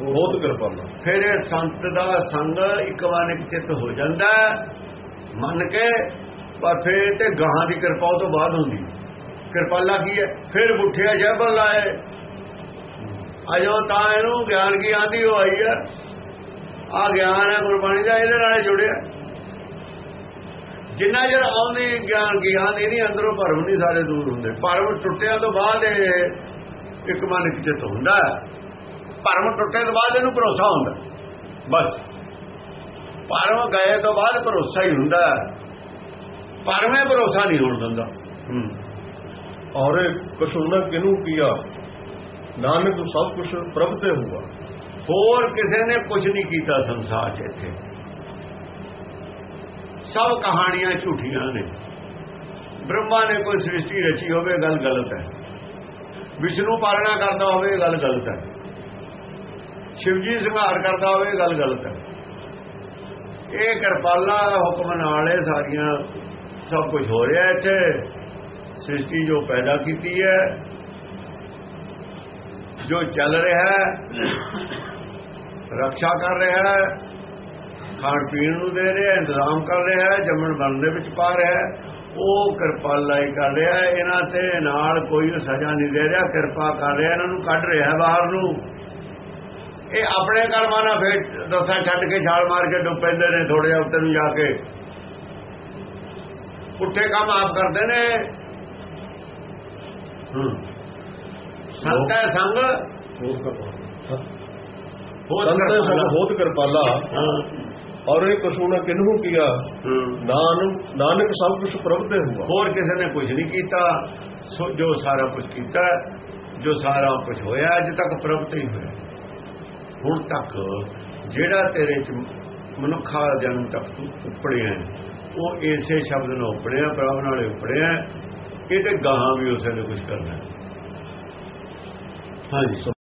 ਬਹੁਤ ਕਿਰਪਾਲਾ ਫਿਰ ਇਹ ਸੰਤ ਦਾ ਸੰਗ ਇੱਕ ਵਾਰ ਇੱਕ ਚਿੱਤ ਹੋ ਜਾਂਦਾ ਮੰਨ ਕੇ, ਪਰ ਫਿਰ ਤੇ ਗਾਹਾਂ ਦੀ ਕਿਰਪਾ ਉਹ ਤੋਂ ਬਾਅਦ ਹੁੰਦੀ। ਕਿਰਪਾਲਾ ਕੀ ਹੈ? ਫਿਰ ਬੁੱਠਿਆ ਜੈਬਲ ਲਾਏ। ਅਜੋ ਤਾਂ ਇਹਨੂੰ ਗਿਆਨ ਕੀ ਆਂਦੀ, ਉਹ ਆਈ ਹੈ। ਆ ਗਿਆਨ ਹੈ ਗੁਰਬਾਣੀ ਦਾ, ਇਹਦੇ ਨਾਲ ਜੁੜਿਆ। ਜਿੰਨਾ ਜਰ ਆਉਂਦੀ, ਗਿਆਨ ਕੀ ਆਂਦੀ ਨਹੀਂ, ਅੰਦਰੋਂ ਭਰਮ ਨਹੀਂ ਸਾਰੇ ਦੂਰ ਹੁੰਦੇ। ਭਰਮ ਟੁੱਟਿਆਂ ਤੋਂ ਬਾਅਦ ਇਹ ਇੱਕ ਮਨ ਇੱਕ ਚਿੱਤ ਹੁੰਦਾ। ਭਰਮ ਟੁੱਟੇ ਤੋਂ ਬਾਅਦ ਇਹਨੂੰ ਭਰੋਸਾ ਹੁੰਦਾ। ਬਸ। ਭਰਮ ਗਏ ਤੋਂ ਬਾਅਦ ਭਰੋਸਾ ਹੀ ਹੁੰਦਾ ਭਰਮੇ ਭਰੋਸਾ ਨਹੀਂ ਹੋਣ ਦਿੰਦਾ। ਔਰ ਕਛੁ ਨ ਕਿਨੂ ਕੀਆ? ਨਾਨਕ ਸਭ ਕੁਛ ਪ੍ਰਭ ਤੇ ਹੁਆ ਹੋਰ ਕਿਸੇ ਨੇ ਕੁਝ ਨਹੀਂ ਕੀਤਾ ਸੰਸਾਰ 'ਚ ਇੱਥੇ। ਸਭ ਕਹਾਣੀਆਂ ਝੂਠੀਆਂ ਨੇ। ਬ੍ਰਹਮਾ ਨੇ ਕੋਈ ਸ੍ਰਿਸ਼ਟੀ ਰਚੀ ਹੋਵੇ ਗੱਲ ਗਲਤ ਹੈ। ਵਿਸ਼ਨੂੰ ਪਾਲਣਾ ਕਰਦਾ ਹੋਵੇ ਗੱਲ ਗਲਤ ਹੈ। ਸ਼ਿਵਜੀ ਸੰਘਾਰ ਕਰਦਾ ਹੋਵੇ ਗੱਲ ਗਲਤ ਹੈ। ਇਹ ਕਿਰਪਾਲਾ ਹੁਕਮ ਨਾਲ ਇਹ ਸਾਰੀਆਂ ਸਭ ਕੁਝ ਹੋ ਰਿਹਾ ਇੱਥੇ। ਸ੍ਰਿਸ਼ਟੀ ਜੋ ਪੈਦਾ ਕੀਤੀ ਹੈ, ਜੋ ਚੱਲ ਰਿਹਾ ਹੈ, ਰੱਖਿਆ ਕਰ ਰਿਹਾ ਹੈ, ਖਾਣ ਪੀਣ ਨੂੰ ਦੇ ਰਿਹਾ ਇੰਤਜ਼ਾਮ ਕਰ ਰਿਹਾ ਹੈ, ਜੰਮਣ ਬਣ ਦੇ ਵਿੱਚ ਪਾ ਰਿਹਾ ਹੈ। ਉਹ ਕਿਰਪਾਲਾ ਹੀ ਕਰ ਰਿਹਾ ਇਹਨਾਂ ਤੇ ਨਾਲ ਕੋਈ ਸਜ਼ਾ ਨਹੀਂ ਦੇ ਰਿਹਾ। ਕਿਰਪਾ ਕਰ ਰਿਹਾ ਇਹਨਾਂ ਨੂੰ ਕੱਢ ਰਿਹਾ ਬਾਹਰ ਨੂੰ। ਇਹ ਆਪਣੇ ਕਰਮਾਂ ਨਾਲ ਫੇਰ ਦਸਾਂ ਛੱਡ ਕੇ ਛਾਲ ਮਾਰ ਕੇ ਡੁੱਬ ਪੈਂਦੇ ਨੇ ਥੋੜੇ ਜਿਹਾ ਉੱਤੇ ਨੂੰ ਜਾ ਕੇ। ਪੁੱਠੇ ਕੰਮ ਆਪ ਕਰਦੇ ਨੇ। ਹੂੰ। ਸੰਤ ਹੈ ਸੰਗ। ਬਹੁਤ ਕਿਰਪਾਲਾ ਬਹੁਤ ਸੰਤੈ ਸੰਗ ਕਿਰਪਾਲਾ। ਬਹੁਤ ਕਿਰਪਾਲਾ। ਹਾਂ। ਔਰ ਇਹ ਕਛੁ ਨ ਕਿਨੂ ਕੀਆ? ਹੂੰ। ਨਾਨਕ ਨਾਨਕ ਸਭ ਕੁਛ ਪ੍ਰਭ ਤੇ ਹੁਆ ਹੋਰ ਕਿਸੇ ਨੇ ਕੁਝ ਨਹੀਂ ਕੀਤਾ। ਸੋ ਜੋ ਸਾਰਾ ਕੁਝ ਕੀਤਾ ਜੋ ਸਾਰਾ ਕੁਝ ਹੋਇਆ ਅੱਜ ਤੱਕ ਪ੍ਰਭਤ ਹੀ ਹੋਇਆ। ਹੁਣ ਤੱਕ ਜਿਹੜਾ ਤੇਰੇ ਚ ਮਨੁੱਖਾ ਜਨਮ ਤੱਕ ਤੂੰ ਉਪੜਿਆ ਉਹ ਇਸੇ ਸ਼ਬਦ ਨਾਲ ਉਪੜਿਆ, ਪ੍ਰਭ ਨਾਲ ਉਪੜਿਆ ਇਹ ਤੇ ਗਾਹਾਂ ਵੀ ਉਸੇ ਨੇ ਕੁਝ ਕਰਨਾ ਹਾਂਜੀ।